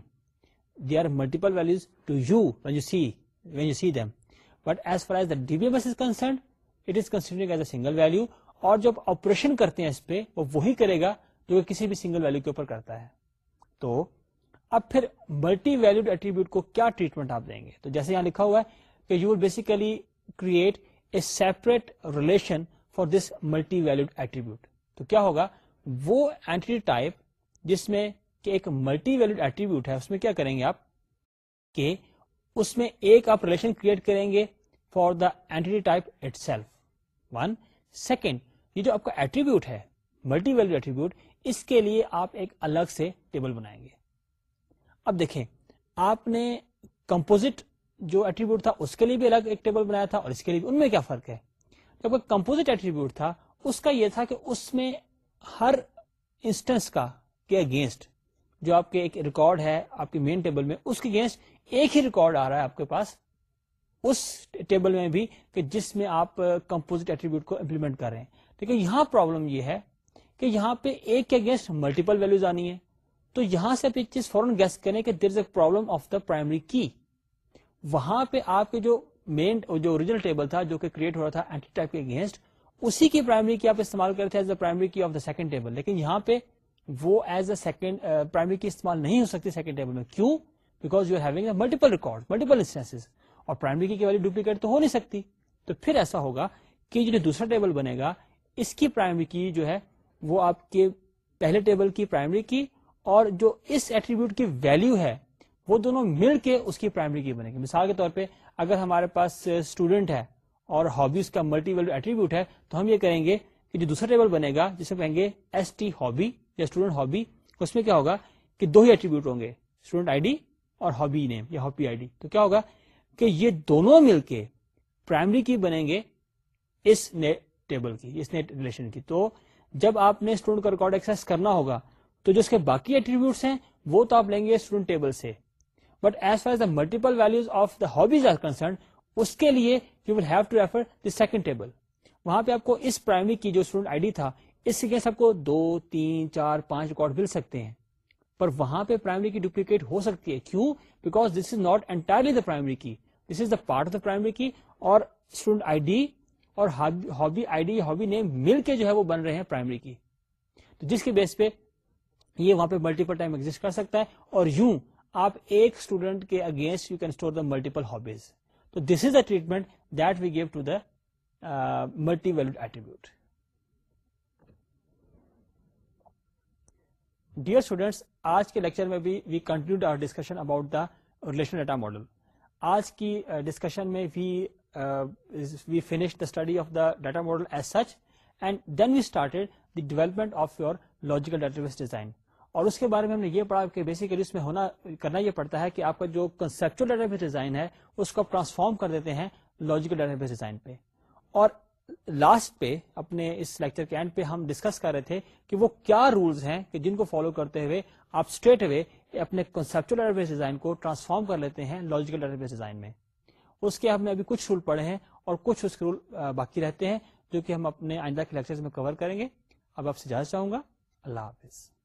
there are multiple values to you when you see when you see them but as far as the D B M S is concerned it is considering as a single value اور جب آپریشن کرتے ہیں اس پہ وہ وہی کرے گا جو کہ کسی بھی سنگل ویلو کے اوپر کرتا ہے تو اب پھر ملٹی ویلوڈ ایٹریبیوٹ کو کیا ٹریٹمنٹ آپ دیں گے تو جیسے یہاں لکھا ہوا ہے کہ you will basically create a separate relation for this multi valued attribute تو کیا ہوگا وہ ٹائپ جس میں کہ ایک ملٹی ویلوڈ ایٹریبیوٹ ہے اس میں کیا کریں گے آپ کہ اس میں ایک آپ ریلیشن کریٹ کریں گے for the entity itself one second یہ جو آپ کا ایٹریبیوٹ ہے ملٹی ویلوڈ ایٹریبیوٹ اس کے لیے آپ ایک الگ سے ٹیبل بنائیں گے اب دیکھیں آپ نے کمپوزٹ جو ایٹریبیوٹ تھا اس کے لیے بھی الگ ایک ٹیبل بنایا تھا اور اس کے لیے ان میں کیا فرق ہے جب کمپوزٹ ایٹریبیوٹ تھا اس کا یہ تھا کہ اس میں ہر انسٹنس کا کے اگینسٹ جو آپ کے ایک ریکارڈ ہے آپ کے مین ٹیبل میں اس کے اگینسٹ ایک ہی ریکارڈ آ رہا ہے آپ کے پاس اس ٹیبل میں بھی کہ جس میں آپ کمپوزٹ ایٹریبیوٹ کو امپلیمنٹ کر رہے ہیں لیکن یہاں پرابلم یہ ہے کہ یہاں پہ ایک کے اگینسٹ ملٹیپل ویلوز آنی ہے تو یہاں سے آپ ایک چیز فوراً گیس کریں کہ there is a problem of the primary key وہاں پہ آپ کے جو مین جو اوریجنل ٹیبل تھا جو کہ کریٹ ہو رہا تھا اینٹی ٹائپ کے اگینسٹ اسی کی پرائمری کی آپ استعمال کر رہے تھے as the primary key of the second table لیکن یہاں پہ وہ as a second primary key استعمال نہیں ہو سکتی سیکنڈ ٹیبل میں کیوں because you having multiple record multiple instance اور پرائمری کی والی ڈپلیکیٹ تو ہو نہیں سکتی تو پھر ایسا ہوگا کہ جو دوسرا ٹیبل بنے گا اس کی پرائمری کی جو ہے وہ آپ کے پہلے ٹیبل کی پرائمری کی اور جو اس ایٹریبیوٹ کی ویلو ہے وہ دونوں مل کے اس کی پرائمری کی بنے گی مثال کے طور پہ اگر ہمارے پاس اسٹوڈنٹ ہے اور ہابیز کا ملٹی ویلو ایٹریبیوٹ ہے تو ہم یہ کریں گے کہ جو دوسرا ٹیبل بنے گا جسے کہیں گے ایس ٹی ہابی یا اسٹوڈنٹ ہابی اس میں کیا ہوگا کہ دو ہی ایٹریبیوٹ ہوں گے اسٹوڈنٹ آئی ڈی اور ہابی نیم یا ہابی آئی ڈی تو کیا ہوگا کہ یہ دونوں مل کے پرائمری کی بنیں گے اس نے تو جب آپ نے اسٹوڈنٹ کا ریکارڈ ایکسس کرنا ہوگا تو جو اس کے باقی ایٹریبیوٹس ہیں وہ تو آپ لیں گے اسٹوڈنٹ ٹیبل سے but as far the multiple values of the hobbies are concern اس کے لیے you will have to refer the second table وہاں پہ آپ کو اس پرائمری کی جو اسٹوڈنٹ آئی ڈی تھا اس کے کو دو تین چار پانچ ریکارڈ مل سکتے ہیں پر وہاں پہ پرائمری کی ڈپلیکیٹ ہو سکتی ہے کیوں because this is not entirely the primary key this is the part of the primary key اور اسٹوڈنٹ آئی ڈی اور hobby I D hobby name مل کے جو ہے وہ بن رہے ہیں پرائمری کی تو جس کے بیس پہ یہ وہاں پہ ملٹیپل ٹائم ایگزٹ کر سکتا ہے اور یوں آپ ایک اسٹوڈنٹ کے against you can store the multiple hobbies تو this is a treatment that we give to the multi valued attribute dear students آج کے لیکچر میں بھی we continue discussion about the relation data model آج کی ڈسکشن uh, میں we we finish the study of the data model as such and then we started the development of your database design اور اس کے بارے میں ہم نے یہ پڑھا کہ بیسیکلی اس میں ہونا کرنا یہ پڑتا ہے کہ آپ کا جو کنسپچل ڈیٹا بیس ڈیزائن ہے اس کو آپ ٹرانسفارم کر دیتے ہیں لاجیکل ڈیٹا بیس ڈیزائن پہ اور لاسٹ پہ اپنے اس لیکچر کے اینڈ پہ ہم ڈسکس کر رہے تھے کہ وہ کیا رولز ہیں کہ جن کو فالو کرتے ہوئے آپ اسٹریٹ وے اپنے کنسپچل ڈیٹا بیس ڈیزائن کو ٹرانسفارم کر لیتے ہیں لاجیکل ڈیٹا بیس ڈیزائن میں اس کے ہم نے ابھی کچھ رول پڑھے ہیں اور کچھ اس کے رول باقی رہتے ہیں جو کہ ہم اپنے آئندہ کے لیکچر میں کور کریں گے اب آپ سے جانا چاہوں گا اللہ حافظ